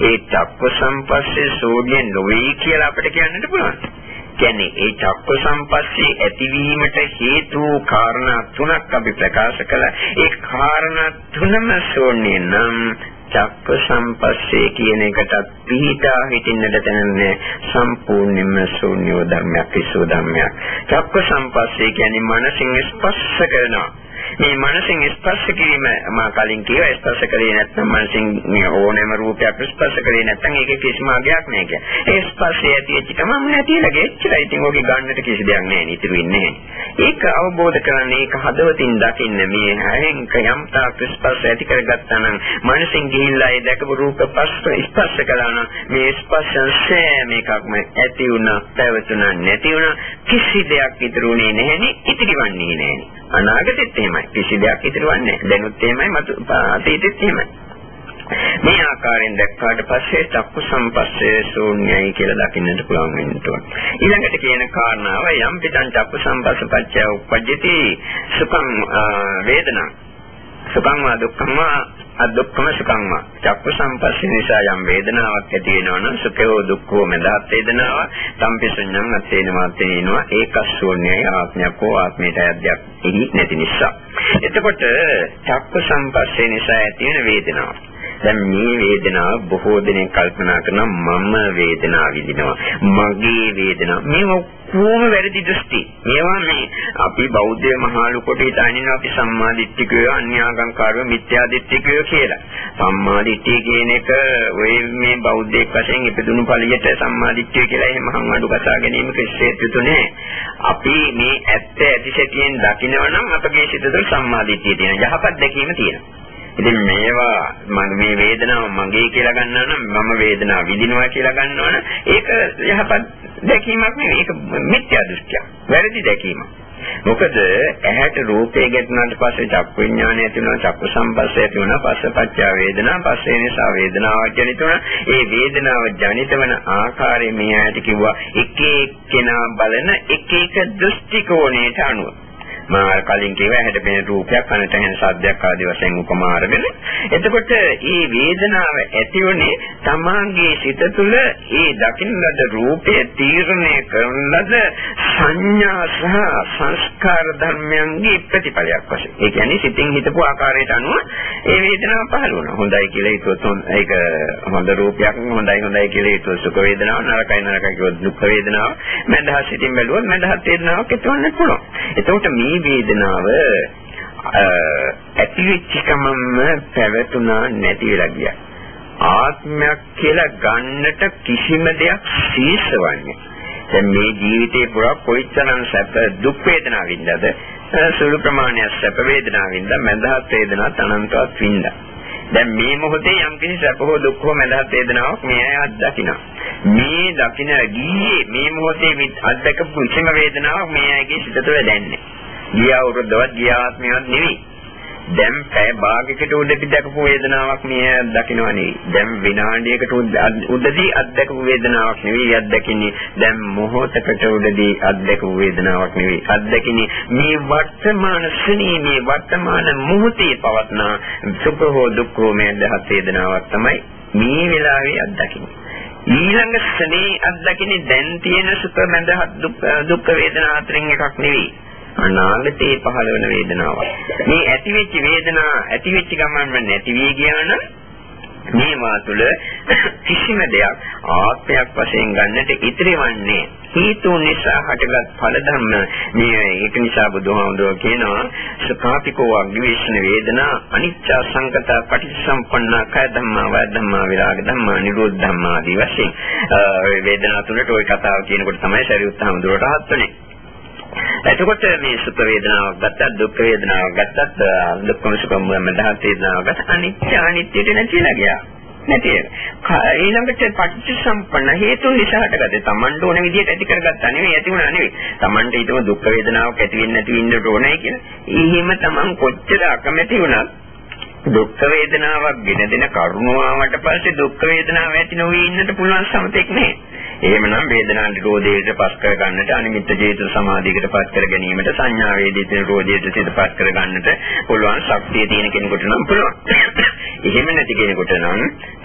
Speaker 1: ඒ චක්කු සම්පස්සේ ශූන්‍ය නොවේ කියලා අපිට කියන්නත් පුළුවන්. කියන්නේ ඒ චක්ක සම්පස්සේ ඇතිවීමට හේතු කාරණා තුනක් අපි ප්‍රකාශ කළා. ඒ කාරණා තුනම ශූන්‍ය නම් චක්ක සම්පස්සේ කියන එකටත් පිහිටා හිටින්නට තැනන්නේ සම්පූර්ණයෙන්ම ශූන්‍ය ධර්මයක් විසු ධර්මයක්. චක්ක සම්පස්සේ කියන්නේ මනසින් ස්පර්ශ කරනවා. මේ මනසින් ස්පර්ශ කිරීම මා කලින් කිව්වා ස්පර්ශ කරේ නැත්නම් මනසින් මේ ඕනෑම රූපයක් ස්පර්ශ කරේ නැත්නම් ඒක කිසිම අගයක් නෑ කිය. ඒ ස්පර්ශය ඇති වෙච්ච ගමන් නැතිලා ගෙච්චලා ඉතින් ඔගේ ගන්නට කිසි දෙයක් නෑ. නේ ඉතුරු වෙන්නේ ඒක අවබෝධ කරගන්න ඒක හදවතින් දකින්න මේ හැරෙන් යම් තාක් ස්පර්ශ ඇති කරගත්තා නම් මනසින් ගිහිල්ලා ඒ දැකපු රූප ස්පර්ශ කළා නම් මේ ස්පර්ශයන් සෑම එකක්ම ඇති වුණා පැවතුණා නැති වුණා. කිසි දෙයක් ඉතුරුනේ නැහෙනි. ඉතිරිවන්නේ නැහෙනි. අනාගතෙත් එහෙමයි. කිසි දෙයක් ඉතිරවන්නේ නැහැ. දැනුත් එහෙමයි, මතු අතීතෙත් එහෙමයි. මේ ආකාරයෙන් දැක්කාට පස්සේ චක්කු සම්පස්සේ ශූන්‍යයි කියලා දකින්නට පුළුවන් වෙනවා. ඊළඟට කියන කාරණාව යම් පිටං චක්කු සම්පස්සපච්චය උපජ්ජති සුඛං වේදනා සුඛං වා දුක්ඛං වා අදුක්ඛම සුඛං වා. චක්කු සම්පස්සේ නිසා යම් වේදනාවක් ඇති වෙනවා නම් සුඛෝ දුක්ඛෝ මඳහත් වේදනාව. සම්පිසඤ්ඤං අත්තේනවා තේනවා. ඒක ශූන්‍යයි ආත්මයකෝ ආත්මයට අධ්‍යක් එහි නැති නිසා. එතකොට චක්කු සම්පස්සේ නිසා ඇති වෙන වේදනාව. දැන් මේ වේදනාව බොහෝ දෙනෙක් කල්පනා කරනවා මම වේදනාව විඳිනවා මගේ වේදනාව. මේ ඔක්කොම වැරදි දෘෂ්ටි. මේවා මේ අපි බෞද්ධ මහලු කොට හිතන්නේ අපි සම්මා දිට්ඨිකය අන්‍යාගම්කාරව මිත්‍යා දිට්ඨිකය කියලා. සම්මා දිට්ඨිය කියන එක ඔය මේ බෞද්ධයෙක් වශයෙන් ඉපදුණු ඵලියට සම්මා දිට්ඨිය කියලා එහෙම හංවඩු කතා ගැනීම කිසිසේත් යුතුනේ අපි මේ ඇත්ත ඇතිසැටියෙන් දකිනවනම් අපගේ සිත තුළ සම්මා දිට්ඨිය තියෙන යහපත් දැකීම තියෙනවා. ඉතින් මේවා මම මේ වේදනාව මගේ කියලා ගන්නවා නම් මම වේදනාව විඳිනවා කියලා ගන්නවා නම් ඒක යහපත් දැකීමක් නෙවෙයි. ඒක මිත්‍යා දෘෂ්ටියක්. වැරදි දැකීමක්. මොකද ඇහැට රූපේ ගැටුණාට පස්සේ චක්කු විඥානය ඇති වෙනවා චක්කු සම්පස්සේ ඇති වෙනවා පස්සපච්චා වේදනා පස්සේ නිසා වේදනාවක් ජනිත වෙනවා ඒ වේදනාව ජනිත වන ආකාරය මේ ඇයට කිව්වා එක එක්කෙනා බලන එක එක දෘෂ්ටි කෝණයට අනුව මා කලින් කිව්වා ඇහැට පෙනෙන රූපයක් කනට ඇහෙන ශබ්දයක් ආදී වශයෙන් උපමා අරගෙන එතකොට මේ වේදනාව ඇතිවන්නේ තමාගේ සිත තුළ ඒ දකින්නද රූපය තීරණය කරන ලද සංඥා සහ සංස්කාර ධර්මයන්ගේ ප්‍රතිඵලයක් වශයෙන්. ඒ කියන්නේ සිතින් හිතපු ආකාරයට අනුව ඒ වේදනාව පහළ වෙනවා. හොඳයි කියලා හිතුවොත් ඒක හොඳ රූපයක් හොඳයි හොඳයි කියලා හිතුවොත් සුඛ වේදනාව නරකයි නරකයි කිව්වොත් දුක් වේදනාව මඳහත් සිතින් බැලුවොත් මඳහත් වේදනාවක් ඇතිවෙන්න පුළුවන්. එතකොට මේ මේ වේදනාව ඇතිවෙච්ච කමම පැවතුණා නැති වෙලා ගියා. ආත්මයක් කියලා ගන්නට කිසිම දෙයක් ශීර්ෂවන්නේ. දැන් මේ ජීවිතේ පුරා කොයිතරම් සැප දුක් වේදනා වින්දාද සුළු ප්‍රමාණයක් සැප වේදනා වින්දා මඳහත් වේදනා තනන්තවත් වින්දා. දැන් මේ මොහොතේ යම් කිසි සැප හෝ දුක් හෝ මඳහත් වේදනාවක් මේ අය අත්දකිනවා. මේ දකින ගියේ මේ මොහොතේ අත්දකපු කිසිම වේදනාවක් මේ අයගේ සිත තුළ දැනෙන්නේ. ගිය අවුරුද්දවත් ගිය ආත්මයවත් නෙවෙයි. දැන් පැය භාගයකට උඩදී දැකපු වේදනාවක් මේ දකින්න නෙවෙයි. දැන් විනාඩියකට උඩදී අත්දැකපු වේදනාවක් නෙවෙයි අත්දකින්නේ. දැන් මොහොතකට උඩදී අත්දැකපු වේදනාවක් නෙවෙයි. අත්දකින්නේ මේ වර්තමාන ශ්‍රේණී මේ වර්තමාන මොහොතේ පවත්න සුඛ හෝ දුක්ඛ හෝ මේ දහත් වේදනාවක් තමයි මේ වෙලාවේ අත්දකින්නේ. ඊළඟ ශ්‍රේණී අත්දකින්නේ දැන් තියෙන සුඛ මඳහත් දුක් වේදනා අතරින් එකක් නෙවෙයි. අනාගතේ පහළ වෙන වේදනාවක්. මේ ඇතිවෙච්ච වේදනා ඇතිවෙච්ච ගමන්ම නැති වී ගියා නම් මේවා තුළ කිසිම දෙයක් ආත්මයක් වශයෙන් ගන්නට ඉතිරිවන්නේ හේතු නිසා හටගත් ඵල ධර්ම. මේ ඒක නිසා බුදුහාමුදුරුවෝ කියනවා සකාපිකෝ අග්නිවේෂණ වේදනා අනිච්ච සංකත පටිච්චසම්පන්න කය ධම්මා වය ධම්මා විරාග ධම්මා නිරෝධ ධම්මා ආදී වශයෙන්. වේදනා තුළට ওই කතාව කියනකොට තමයි සරියුත් හාමුදුරුවෝට හත්ුනේ එතකොට මේ සුඛ වේදනාවක් ගත්තත් දුක් වේදනාවක් ගත්තත් දුක්ඛම සුඛම මදහත් වේදනාවක් ගත්ත අනිත්‍ය අනිත්‍යට නැතිලා ගියා. නැති ඊළඟට පටිච්චසම්පන්න හේතු නිසා හටගත්තේ Tamanට ඕන විදිහට ඇති කරගත්තා නෙවෙයි ඇති වුණා නෙවෙයි Tamanට ඊටම දුක් වේදනාවක් ඇති වෙන්නේ නැති වෙන්න ඕනේ කියලා. ඊහිම Taman කොච්චර අකමැති වුණත් දුක් වේදනාවක් ගෙන දෙන කරුණාවට පස්සේ දුක් වේදනාව ඇති නොවී ඉන්නට පුළුවන් සමතෙක් නෑ. එහෙමනම් වේදනා නිරෝධයට පස් කර ගන්නට අනිමිත්ත චේතන සමාධියකට පස් කර ගැනීමට සංඥා වේදිත නිරෝධයට සිත පස් කර ගන්නට පුළුවන් ශක්තිය තියෙන කෙනෙකුට නම් පුළුවන්. එහෙම නැති කෙනෙකුට නම්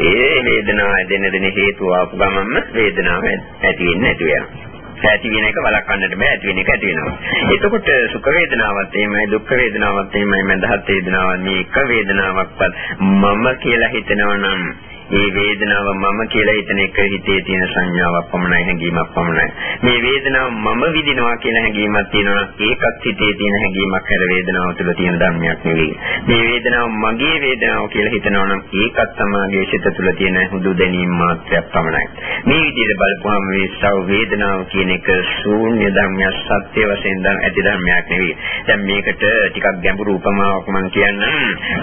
Speaker 1: ඒ වේදනාව දෙන්න දෙන හේතුව ආපු ගමන්ම වේදනාව ඇති වෙන්නේ නැති වෙනවා. ඇති වෙන එක වළක්වන්නට බෑ ඇති වෙන එක ඇති වෙනවා. එතකොට සුඛ වේදනාවත් එහෙමයි දුක්ඛ වේදනාවත් එහෙමයි මඳහත් වේදනාවත් මේ එක වේදනාවක්වත් මම කියලා හිතනවා නම් මේ වේදනාව මම කියලා හිතන එක හිතේ තියෙන සංඥාවක් පමණයි හැඟීමක් පමණයි. මේ වේදනාව මම විඳිනවා කියලා හැඟීමක් තියෙනවා ඒකත් හිතේ තියෙන හැඟීමක් හැර වේදනාව තුළ තියෙන ධර්මයක් නෙවෙයි. මේ වේදනාව මගේ වේදනාව කියලා හිතනවා නම් ඒකත් තමාගේ සිත තුළ තියෙන හුදු දැනීම මාත්‍රයක් පමණයි. මේ විදිහට බලපුවම මේ සව වේදනාව කියන එක ශූන්‍ය ධර්මයක් සත්‍ය වශයෙන් ඇති ධර්මයක් නෙවෙයි. දැන් මේකට ටිකක් ගැඹුරු උපමාවක් මම කියන්නම්.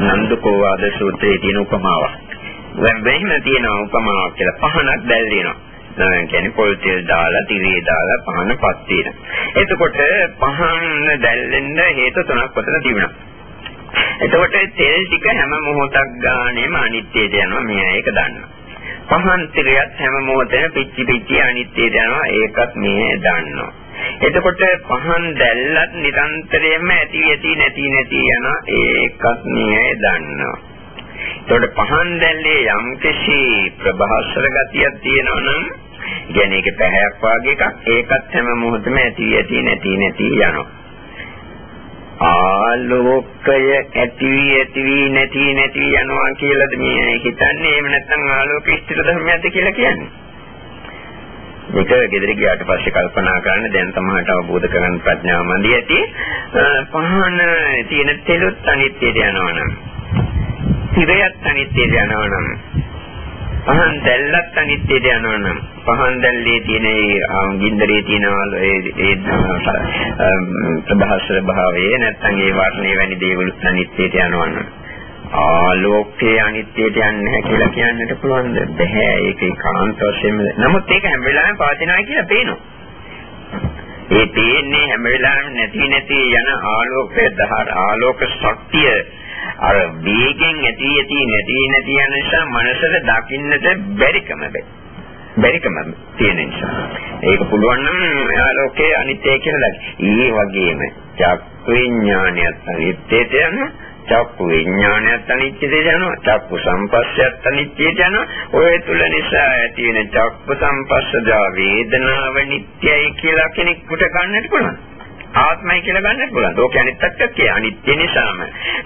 Speaker 1: නන්දකෝවාද සූත්‍රයේ තියෙන උපමාවක්. දැන් වෙන්න තියෙන උපමාවක් කියලා පහනක් දැල්ලිනවා. දැන් කියන්නේ පොල් තෙල් දාලා තිරේ දාලා පහන පත් තියෙනවා. එතකොට පහන දැල්ලෙන්න හේතු තුනක් වතන තිබුණා. එතකොට තෙල් ටික හැම මොහොතක් ගානෙම අනිත්‍යයට යනවා මෙයා ඒක දන්නවා. පහන් තිරයත් හැම මොහොතෙම පිච්චි පිච්චි අනිත්‍යයට යනවා ඒකත් මේ දන්නවා. එතකොට පහන් දැල්ලත් නිරන්තරයෙන්ම ඇති ඇති නැති නැති යන ඒකත් මේ දන්නවා. එතකොට පහන් දැල්ලේ යම් කිසි ප්‍රභාස්වර ගතියක් තියෙනවා නම් කියන්නේ ඒක පැහැයක් වාගේ එකක් ඒකත් හැම මොහොතෙම ඇති ඇති නැති නැති යනවා. ආලෝකය ඇති වී ඇති වී නැති නැති යනවා කියලාද මේ හිතන්නේ? එහෙම නැත්නම් ආලෝක ස්ථිර ධර්මයක්ද කියලා කියන්නේ? මේක ගෙදර ගියාට පස්සේ කල්පනා කරන්න දැන් තමහට අවබෝධ කරගන්න ප්‍රඥාව මන්දි ඇති. පහන තියෙන තෙලුත් අනිත්‍යයට යනවනම් තිරයත් අනිත්‍යයට යනවනම් පහන් දැල්ලත් අනිත්‍යයට යනවනම් පහන් දැල්ලේ තියෙන ඒ ගින්දරේ තියෙන ඒ ප්‍රභාස්වර භාවයේ නැත්නම් ඒ වර්ණේ වැනි දේවල් අනිත්‍යයට යනවනම් ආලෝකයේ අනිත්‍යයට යන්නේ නැහැ කියලා කියන්නට පුළුවන්ද? බෑ ඒක ඒකාන්ත වශයෙන්ම. නමුත් ඒක හැම වෙලාවෙම පවතිනවා කියලා පේනවා. ඒ තියෙන්නේ හැම වෙලාවෙම නැති නැති යන ආලෝකය දහර ආලෝක ශක්තිය අර වේගෙන් ඇති ඇති නැති නැති යන නිසා මනසට දකින්නට බැරිකම බැරිකම තියෙන නිසා ඒක පුළුවන් නම් ආලෝකයේ අනිත්‍ය කියලා දකින්න. ඊ වගේම චක්ක විඥානයත් අනිත්‍යයට යනවා. චක්කු විඥානයත් අනිත්‍යයට යනවා. චක්කු සම්පස්සයත් අනිත්‍යයට යනවා. ඔය තුල නිසා ඇති වෙන චක්කු සම්පස්සදා වේදනාව නිට්ටයයි කියලා කෙනෙකුට ගන්නට පුළුවන්. ආත්මයි කියලා ගන්නත් පුළුවන්. ලෝක අනිත් පැත්තක් අනිත්‍ය නිසාම.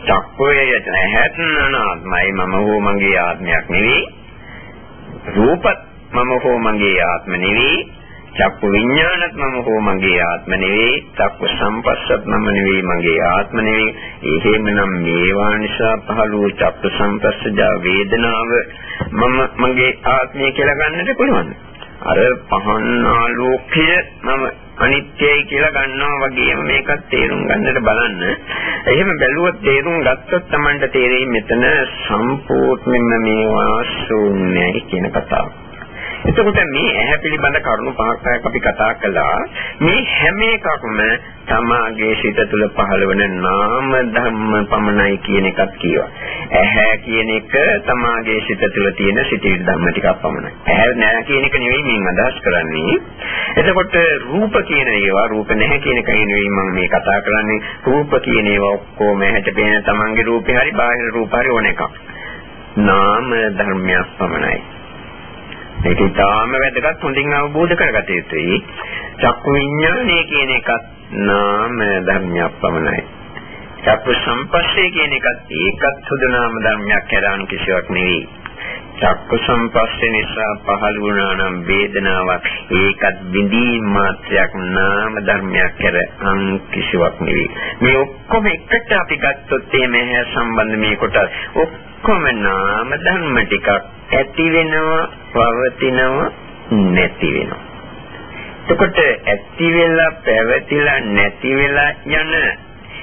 Speaker 1: චක්කෝය නැහැත් අනාත්මයි මම හෝ මගේ ආත්මයක් නෙවෙයි. රූපත් මම හෝ මගේ ආත්ම නෙවෙයි. චක්කු විඥානත් මම හෝ මගේ ආත්ම නෙවෙයි. චක්කු සම්පස්සත් මම නෙවෙයි මගේ ආත්ම නෙවෙයි. එහෙමනම් මේවා නිසා පහළ වූ චක්කු සම්පස්සජා වේදනාව මම මගේ ආත්මය කියලා ගන්නට පුළුවන්. අර පහන් ආලෝකය මම අනිත්‍යයි කියලා ගන්නවා වගේම මේකත් තේරුම් ගන්නට බලන්න. එහෙම බැලුවොත් තේරුම් ගත්තොත් Tamanට තේරෙයි මෙතන සම්පූර්ණයෙන්ම මේවා ශූන්‍යයි කියන කතාව. එතකොට මේ ඇහැ පිළිබඳ කරුණු පහක් අපි කතා කළා. මේ හැම එකක්ම තමාගේ සිත තුළ පහළවන නාම ධර්ම පමණයි කියන එකක් කියවා. ඇහැ කියන එක තමාගේ සිත තුළ තියෙන සිටිවිලි ධර්ම ටිකක් පමණයි. ඇහැ නැහැ කියන එක නෙවෙයි මම අදහස් කරන්නේ. එතකොට රූප කියන ඒවා රූප නැහැ කියන එක නෙවෙයි මම මේ කතා කරන්නේ. රූප කියන ඒවා ඔක්කොම ඇහැට පේන තමන්ගේ රූපේ හරි බාහිර රූප හරි ඕන එකක්. නාම ධර්මයක් පමණයි. මේක ඉතාම වැදගත් හොඳින් අවබෝධ කරගත යුතුයි. චක්කු විඤ්ඤාණය කියන එකත් නාම ධර්මයක් පමණයි. චක්කු සම්පස්සේ කියන එකත් ඒකත් සුදු නාම ධර්මයක් කරාන කිසිවක් නෙවෙයි. චක්කු සම්පස්සේ නිසා පහළ වුණා නම් වේදනාවක් ඒකත් බිඳීම් මාත්‍රයක් නාම ධර්මයක් කර අන් කිසිවක් නෙවෙයි. මේ ඔක්කොම එකට අපි ගත්තොත් මේ සම්බන්ධ මේ කොටස් ඔක්කොම නාම ධර්ම ටිකක් ඇති වෙනවා පවතිනවා නැති වෙනවා. එතකොට ඇති වෙලා පැවතිලා නැති වෙලා යන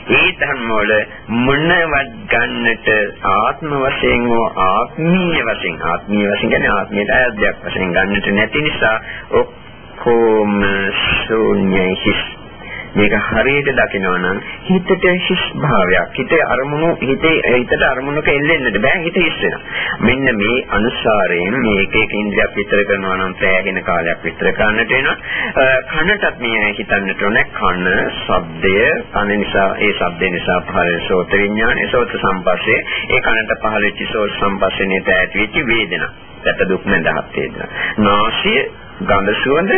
Speaker 1: ඒ ධර්ම වල මොනවත් ගන්නට ආත්ම වශයෙන් හෝ ආත්මීය වශයෙන් ආත්මීය වශයෙන් කියන්නේ ආත්මයට අයද්යක් වශයෙන් ගන්නට නැති නිසා ඔක්කොම ශූන්‍යයි. හිස් මේක හරියට දකිනවා නම් හිතට හිස් භාවයක්. හිතේ අරමුණු හිතේ හිතට අරමුණක එල්ලෙන්නද බෑ. හිත හිස් වෙනවා. මෙන්න මේ අනුසාරයෙන් මේ එක එක ඉන්ද්‍රියක් විතර කරනවා නම් පැයගෙන කාලයක් විතර කරන්නට වෙනවා. කනටත් මේ හිතන්නට ඕනේ. කන ශබ්දය කන නිසා ඒ ශබ්දේ නිසා පහළ සෝත විඥානය සෝත සම්පස්සේ ඒ කනට පහළ වෙච්ච සෝත සම්පස්සේ නේද ඇති වෙච්ච වේදනා. සැප දුක් නැදහත් වේදනා. නාසය ගඳ සුවඳ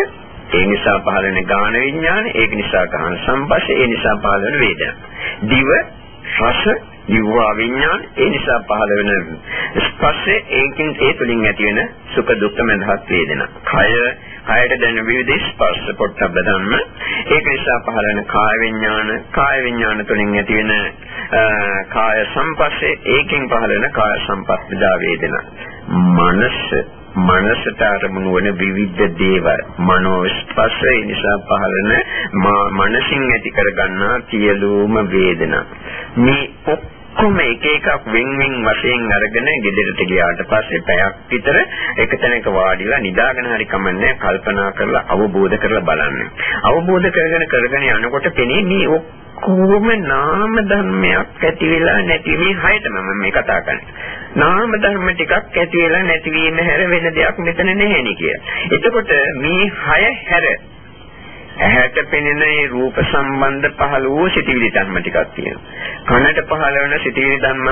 Speaker 1: ඒ නිසා පහළ වෙන ගාන විඥාන, ඒක නිසා ගාන සම්පස්සේ, ඒ නිසා පහළ වෙන වේදනා. දිව, රස, යුවා විඥාන, ඒ නිසා පහළ වෙන ස්පර්ශේ, ඒකින් ඒ තුලින් ඇති වෙන සුඛ දුක්ඛ මඳහත් වේදනා. කය, කයට දැනෙන විවිධ ස්පර්ශ පොට්ටබ්බ ධම්ම, ඒක නිසා පහළ වෙන කාය විඥාන, කාය විඥාන තුලින් ඇති වෙන කාය සම්පස්සේ, ඒකෙන් පහළ වෙන කාය සම්පස්සිදා වේදනා. මනස මනසට අරමුණු වන විවිධ දේවල්. මනෝ ස්පර්ශය නිසා පහළන මනසින් ඇති කරගන්නා සියලුම වේදනා. මේ ඔක්කොම එක එකක් වෙන් වෙන් වශයෙන් අරගෙන ගෙදරට ගියාට පස්සේ පැයක් විතර එක තැනක වාඩිලා නිදාගෙන හරි කමන්නේ කල්පනා කරලා අවබෝධ කරලා බලන්න. අවබෝධ කරගෙන කරගෙන යනකොට පෙනේ මේ ඔක්කොම නාම ධර්මයක් ඇති වෙලා නැති මේ හයතම මම මේ කතා කරන්නේ. නාම ධර්ම ටිකක් ඇති වෙලා නැති වීම හැර වෙන දෙයක් මෙතන නැහැ නේ කියලා. එතකොට මේ හය හැර ඇහැට පෙනෙන ඒ රූප සම්බන්ධ පහළ වූ සිතිවිලි ධර්ම ටිකක් තියෙනවා. කනට පහළ වෙන සිතිවිලි ධර්ම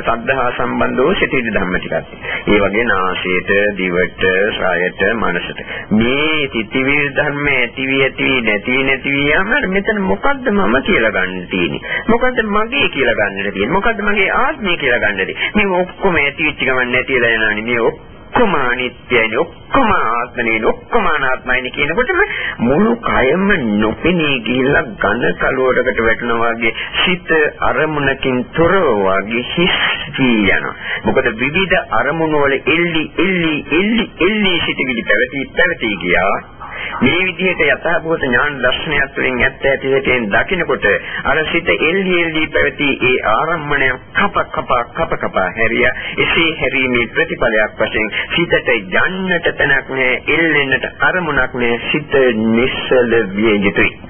Speaker 1: සද්ධා සම්බන්ධ වූ සිතිවිලි ධර්ම ටිකක් තියෙනවා. ඒ වගේ නාසයට, දිවට, ශායට, මනසට. මේ සිතිවිලි ධර්ම ඇති වී ඇති වී නැති වී නැති වී යම මෙතන මොකද්ද මම කියලා ගන්න තියෙන්නේ? මොකද්ද මගේ කියලා ගන්නට තියෙන්නේ? මොකද්ද මගේ ආත්මය කියලා ගන්නද? මේ ඔක්කොම ඇති වෙච්ච ගමන් නැතිලා යනවානේ. මේ ඔක්කොම අනිත්‍යයි ඔක්කොම ආත්මනේ ඔක්කොම අනාත්මයි කියනකොටම මුළු කයම නොපෙනී ගිහිල්ලා ඝන කලුවරකට වැටෙනවා වගේ සිත අරමුණකින් තොරව වගේ හිස් වී යනවා. මොකද විවිධ අරමුණු වල එල්ලි එල්ලි එල්ලි එල්ලි සිටිවිලි පැවති පැවති ගියා මේ විදිහට යථාභූත ඥාන දර්ශනයක් තුළින් ඇත්ත ඇති හැටියෙන් දකිනකොට අර සිත එල්ලි එල්ලි පැවති ඒ ආරම්මණය කප කප කප කප හැරිය. එසේ හැරීමේ ප්‍රතිඵලයක් වශයෙන් සිතට යන්නට තැනක් නෑ එල්ලෙන්නට අරමුණක් නෑ සිත නිස්සල විය යුතුයි.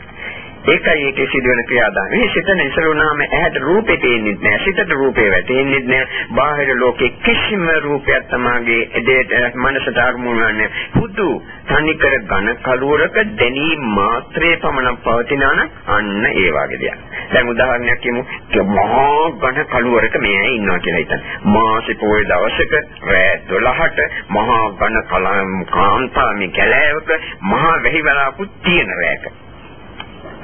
Speaker 1: ඒකයි ඒකේ සිදුවෙන ක්‍රියාදාමය. මේ සිත නිසලුනාම ඇහැට රූපේ පේන්නේ නැහැ. සිතට රූපේ වැටෙන්නේ නැහැ. බාහිර ලෝකේ කිසිම රූපයක් තමාගේ එදේට මනසට අරමුණු නැහැ. හුදු තනිකර ඝන කලුවරක දැනීම මාත්‍රේ පමණක් පවතිනා අන්න ඒ වගේ දෙයක්. දැන් උදාහරණයක් කියමු. මහා ඝන කලුවරක මේ අය ඉන්නවා කියලා හිතන්න. මාසෙ පොයේ දවසක රෑ 12ට මහා ඝන කලම් කාන්තා මේ කැලෑවක මහා වෙහි වලාකුත් තියෙන රෑක.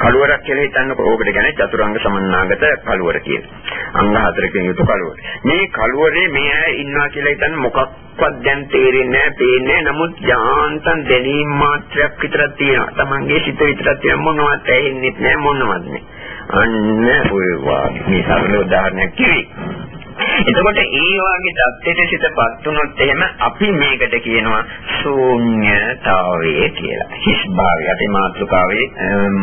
Speaker 1: කළුවරක් කියලා හිතන්නකො ඕකට කියන්නේ චතුරංග සමන්නාගත කළුවර කියලා. අංග හතරකින් යුතු කළුවර. මේ කළුවරේ මේ අය ඉන්නවා කියලා හිතන්න මොකක්වත් දැන් තේරෙන්නේ නැහැ, පේන්නේ නැහැ. නමුත් යාන්තම් දැනීම මාත්‍රයක් විතරක් තියෙනවා. Tamange සිත විතරක් තියෙන මොනවත් ඇහෙන්නේ නැහැ මොනවත් නැහැ. අන්න ඔය වාගේ මේ සරල උදාහරණයක් කිවි. එතකොට ඒ වගේ தත්ත්වයට සිතපත් වුණොත් එහෙම අපි මේකට කියනවා ශූන්‍යතාවය කියලා. හිස් භාවය. අපි මාත්‍රකාවේ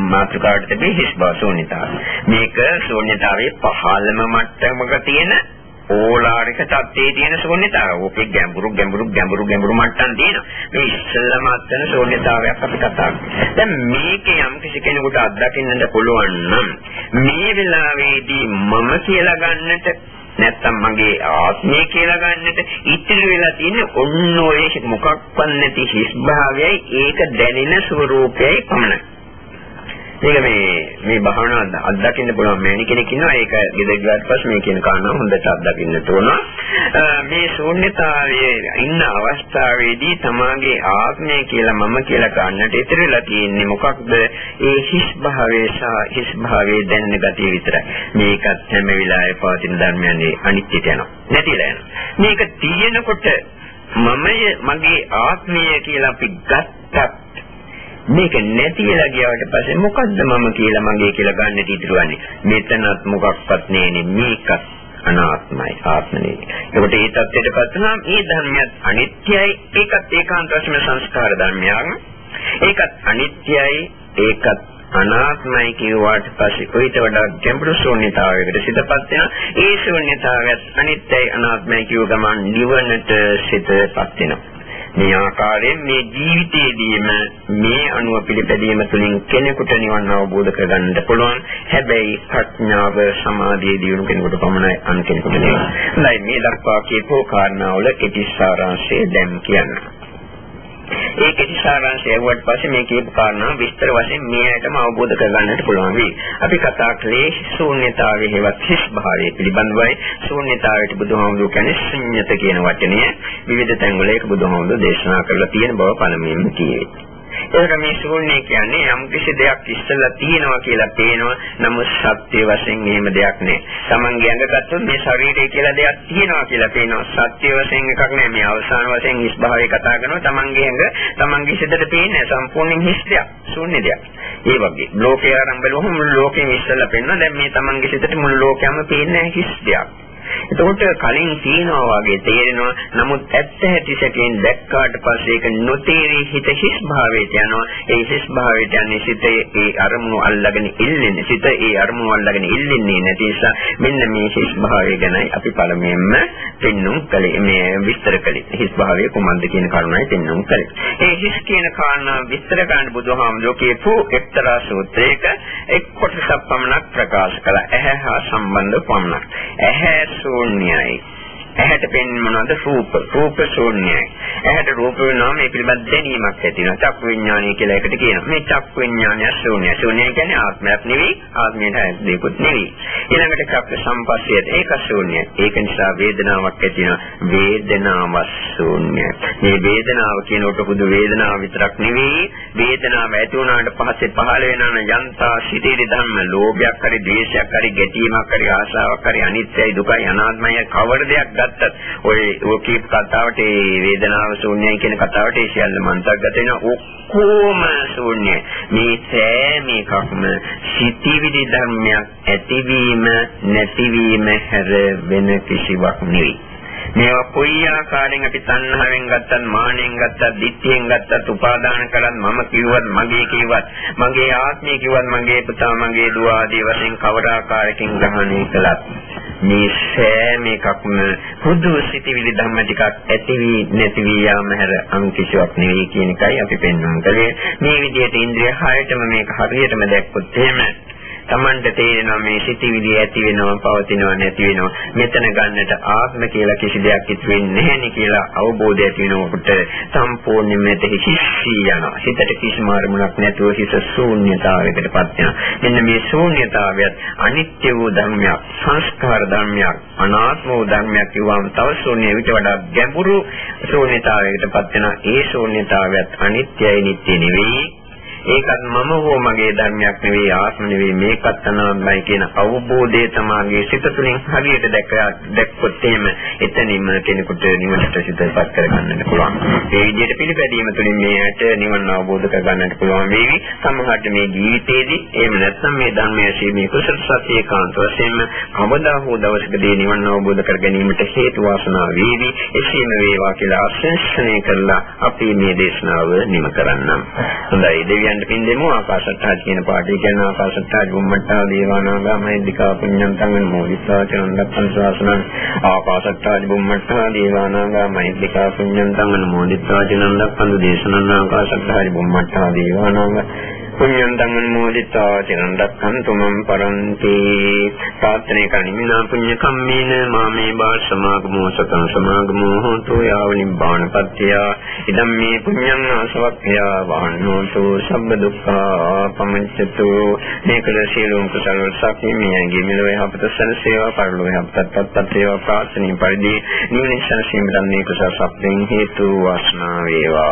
Speaker 1: මාත්‍රකාවට තිබේ හිස් භාව ශූන්‍යතාවය. මේක ශූන්‍යතාවයේ පහළම මට්ටමක තියෙන ඕලාරික තත්ත්වයේ තියෙන ශූන්‍යතාවය. ඕකේ ගැඹුරු ගැඹුරු ගැඹුරු ගැඹුරු මට්ටම් තියෙනවා. මේ ඉස්සෙල්ලාම අත්දැන ශූන්‍යතාවයක් අපි කතා කරනවා. දැන් මේක යම් කිසි කෙනෙකුට අත්දකින්නට පුළුවන් නම් මේ වෙලාවේදී මම කියලා ගන්නට නැත්තම් මගේ ආත්මය කියලා ගන්නට ඉතිරි වෙලා තියෙන ඔන්න ඔය මොකක්වත් නැති හිස් භාවයයි ඒක දැනෙන ස්වરૂපයයි පමණයි. මේක මේ මේ භාවනාව අත්දකින්න පුළුවන් මෑණි කෙනෙක් ඉන්නවා. ඒක ගෙදර ගියාට පස්සේ මේ කියන කාරණා හොඳට අත්දකින්න ඕන. මේ ශූන්‍යතාවයේ ඉන්න අවස්ථාවේදී තමාගේ ආත්මය කියලා මම කියලා ගන්නට ඉතිරිලා තියෙන්නේ මොකක්ද? ඒ හිස් භාවයේ සහ හිස් භාවයේ දැනෙන ගතිය විතරයි. මේකත් හැම වෙලාවෙම පවතින ධර්මයන්ගේ අනිත්‍යයට යනවා. නැතිලා යනවා. මේක තියෙනකොට මමය මගේ ආත්මය කියලා අපි ගත්තත් මේක නැතිලා ගියාට පස්සේ මොකද්ද මම කියලා මගේ කියලා ගන්න ඉදිරියන්නේ මෙතනත් මොකක්වත් නෑනේ මේකත් අනාත්මයි ආත්මනේ. ඒකට ඒ தත්ත්වයටපත් වුණාම ඒ ධර්මයක් අනිත්‍යයි ඒකත් ඒකාන්ත වශයෙන් සංස්කාර ධර්මයක්. ඒකත් අනිත්‍යයි ඒකත් අනාත්මයි කියුවාට පස්සේ කොයිට වඩා ගැඹුරු ශූන්‍යතාවයකට සිතපත් වෙනවා. ඒ ශූන්‍යතාවයත් අනිත්‍යයි අනාත්මයි කියව ගමන් නිවනට සිතපත් වෙනවා. මේ ආකාරයෙන් මේ ජීවිතයේදීම මේ අනුව පිළිපැදීම තුළින් කෙනෙකුට නිවන් අවබෝධ කරගන්නට පුළුවන්. හැබැයි ප්‍රඥාව සමාධිය දියුණු කෙනෙකුට පමණයි අන් කෙනෙකුට නෙවෙයි. මේ දක්වා කියපෝ කාරණාවල කෙටි සාරාංශය දැන් කියන්න. ඒ කෙටි සාරාංශය ඇහුවට පස්සේ මේ කියපු කාරණා විස්තර වශයෙන් මේ ඇයිටම අවබෝධ කරගන්නට පුළුවන් වෙයි. අපි කතා කළේ ශූන්‍යතාවයේ හේවත් හිස් භාවය පිළිබඳවයි. ශූන්‍යතාවයට බුදුහාමුදුරු කියන්නේ ශුන්්‍යත කියන වචනය විවිධ තැන්වල ඒක බුදුහාමුදුරු දේශනා කරලා තියෙන බව පළමුවෙන්ම කියවේ. ඒක මේ ශූන්‍ය කියන්නේ යම් කිසි දෙයක් ඉස්සෙල්ලා තියෙනවා කියලා පේනවා. නමුත් සත්‍ය වශයෙන් එහෙම දෙයක් නෑ. Tamange ඇඟ ගත්තොත් මේ ශරීරය කියලා දෙයක් තියෙනවා කියලා පේනවා. සත්‍ය වශයෙන් එකක් නෑ. මේ අවසාන වශයෙන් හිස් භාවය කතා කරනවා. Tamange ඇඟ Tamange සිතට පේන්නේ සම්පූර්ණයෙන් හිස් දෙයක්. ශූන්‍ය දෙයක්. ඒ වගේ ලෝකේ ආරම්භ බලුවම මුළු ලෝකෙම ඉස්සෙල්ලා පේනවා. දැන් මේ Tamange සිතට මුළු ලෝකයම පේන්නේ හිස් දෙයක්. එතකොට කලින් තියෙනවා වගේ තේරෙනවා. නමුත් ඇත්ත ඇති සැකයෙන් දැක්කාට පස්සේ ඒක නොතේරී හිත හිස් භාවයට යනවා. ඒ හිස් භාවයට යන්නේ සිතේ ඒ අරමුණු අල්ලගෙන ඉල්ලෙන්නේ. සිත ඒ අරමුණු අල්ලගෙන ඉල්ලෙන්නේ නැති නිසා මෙන්න මේ හිස් භාවය ගැනයි අපි පළමුවෙන්ම පෙන්눔 කළේ. මේ විස්තර කළේ. හිස් භාවය කුමක්ද කියන කරුණයි පෙන්눔 කළේ. ඒ හිස් කියන කාරණා විස්තර කරන්න බුදුහාමුදුරුවෝ කියපු එක්තරා සූත්‍රයක එක් කොටසක් පමණක් ප්‍රකාශ කළා. ඇහැ හා සම්බන්ධ පමණක්. ඇහැ ශූන්‍යයි. ඇහැට පෙනෙන මොනවද? රූප. රූප ශූන්‍යයි. ඇහැට රූප වෙනවා මේ පිළිබඳ දැනීමක් ඇති වෙනවා. චක්කු විඥානය කියලා එකට කියනවා. මේ චක්කු විඥානය ශූන්‍යයි. ශූන්‍යය කියන්නේ ආත්මයක් නෙවෙයි. ආත්මයට දෙකුත් නෙවෙයි. ඊළඟට චක්ක සම්පස්සයට ඒක ශූන්‍යයි. ඒක නිසා වේදනාවක් ඇති වෙනවා. වේදනාව ශූන්‍යයි. මේ වේදනාව කියනකොට පුදු වේදනාව විතරක් නෙවෙයි. වේදනාව ඇති වුණාට පස්සේ පහළ වෙනන යන්තා සිටිරි ධම්ම ලෝභයක් හරි ද්වේෂයක් හරි ගැටීමක් හරි ආශාවක් හරි අනිත්‍යයි දුකයි අනාත්මයි කවර දෙයක් ගත්තත් ඔය ඔකී කතාවට ඒ වේදනාව ශූන්‍යයි කියන කතාවට ඒ සියල්ලම අන්තර්ගත වෙන ඔක්කොම ශූන්‍යයි. මේ සෑම එකක්ම සිටිවිලි ධර්මයක් ඇතිවීම නැතිවීම හැර වෙන කිසිවක් නෙවෙයි. මේවා කොයි ආකාරයෙන් අපි තණ්හාවෙන් ගත්තත් මානෙන් ගත්තත් ditthියෙන් ගත්තත් උපාදාන කරත් මම කිව්වත් මගේ කිව්වත් මගේ ආත්මය කිව්වත් මගේ පුතා මගේ දුව ආදී වශයෙන් කවර ආකාරයකින් ග්‍රහණය කළත් මේ සෑම එකක්ම හුදු සිටිවිලි ධම්ම ටිකක් ඇති වී නැති වී යාම හැර අන් කිසිවක් නෙවෙයි කියන එකයි අපි පෙන්වන්න කලේ මේ විදිහට ඉන්ද්‍රිය හයටම මේක හරියටම දැක්කොත් එහෙම Tamanට තේරෙනවා මේ සිටිවිලි ඇති වෙනවා පවතිනවා නැති වෙනවා. මෙතන ගන්නට ආත්ම කියලා කිසි දෙයක් ඉතු වෙන්නේ නැහැ කියලා අවබෝධය ඇති වෙනකොට සම්පූර්ණයෙන්ම මෙතෙහි හිස්සී යනවා. හිතට කිසිම අරමුණක් නැතුව හිත ශූන්‍යතාවයකටපත් වෙනවා. මෙන්න මේ ශූන්‍යතාවයත් අනිත්‍ය වූ ධර්මයක් සංස්කාර ධර්මයක් අනාත්ම වූ ධර්මයක් කියවම තව ශූන්‍ය විට වඩා ගැඹුරු ශූන්‍යතාවයකටපත් වෙනවා. ඒ ශූන්‍යතාවයත් අනිත්‍යයි නිට්ටය නෙවෙයි. ඒකත් මම හෝ මගේ ධර්මයක් නෙවෙයි ආත්ම නෙවෙයි මේකත් අනාත්මයි කියන අවබෝධය තමාගේ සිත තුළින් හරියට දැක දැක්කොත් එහෙම එතනින්ම කෙනෙකුට නිවනට සිතපත් කරගන්නට පුළුවන්. ඒ විදිහට පිළිපැදීම තුළින් මේකට නිවන අවබෝධ කරගන්නට පුළුවන් වේවි. සමහරට මේ ජීවිතේදී එහෙම නැත්නම් මේ ධර්මයේ සීමේ කුසල සත්‍ය කාන්ත වශයෙන්ම කවදා හෝ දවසකදී නිවන අවබෝධ කර ගැනීමට හේතු වාසනා වේවි. එසේම වේවා කියලා ආශිර්වාදනය කරලා අපි මේ දේශනාව නිම කරන්නම්. හොඳයි දෙවියන් සෑහෙන්න පින් දෙමු. ආකාශත්තා කියන පාඩේ කියන ආකාශත්තා බුම්මට්ටා දේවානාගා මහින්දිකා පුඤ්ඤන්තං වෙන මොහිතාචනන් දත්තං ශාසනං. ආකාශත්තා බුම්මට්ටා දේවානාගා මහින්දිකා පුඤ්ඤන්තං වෙන මොහිතාචනන් දත්තං දේශනං ආකාශත්තා බුම්මට්ටා දේවානාගා. පුඤ්ඤං ධම්මං මොදිතා චිරන් රක්ඛන්තු මම් පරන්ති. ප්‍රාර්ථනා කනිමිනා පුඤ්ඤ කම්මේන මාමේ බා සමාගමෝ සතං සමාගමෝ හෝතු යාව නිබ්බානපත්ත්‍ය ඉදම් මේ පුඤ්ඤං ආසවක්ඛයා වහන්නෝතු සම්බ දුක්ඛා පමච්චතු මේකල සියලුම කුසල සක්මි මියගේ මෙලොව යහපත සනසේවා පරලොව යහපතත් පත්පත් වේවා ප්‍රාර්ථනීය පරිදි නිවන සනසීමෙන් මේ කුසල සප්පෙන් හේතු වාසනා වේවා.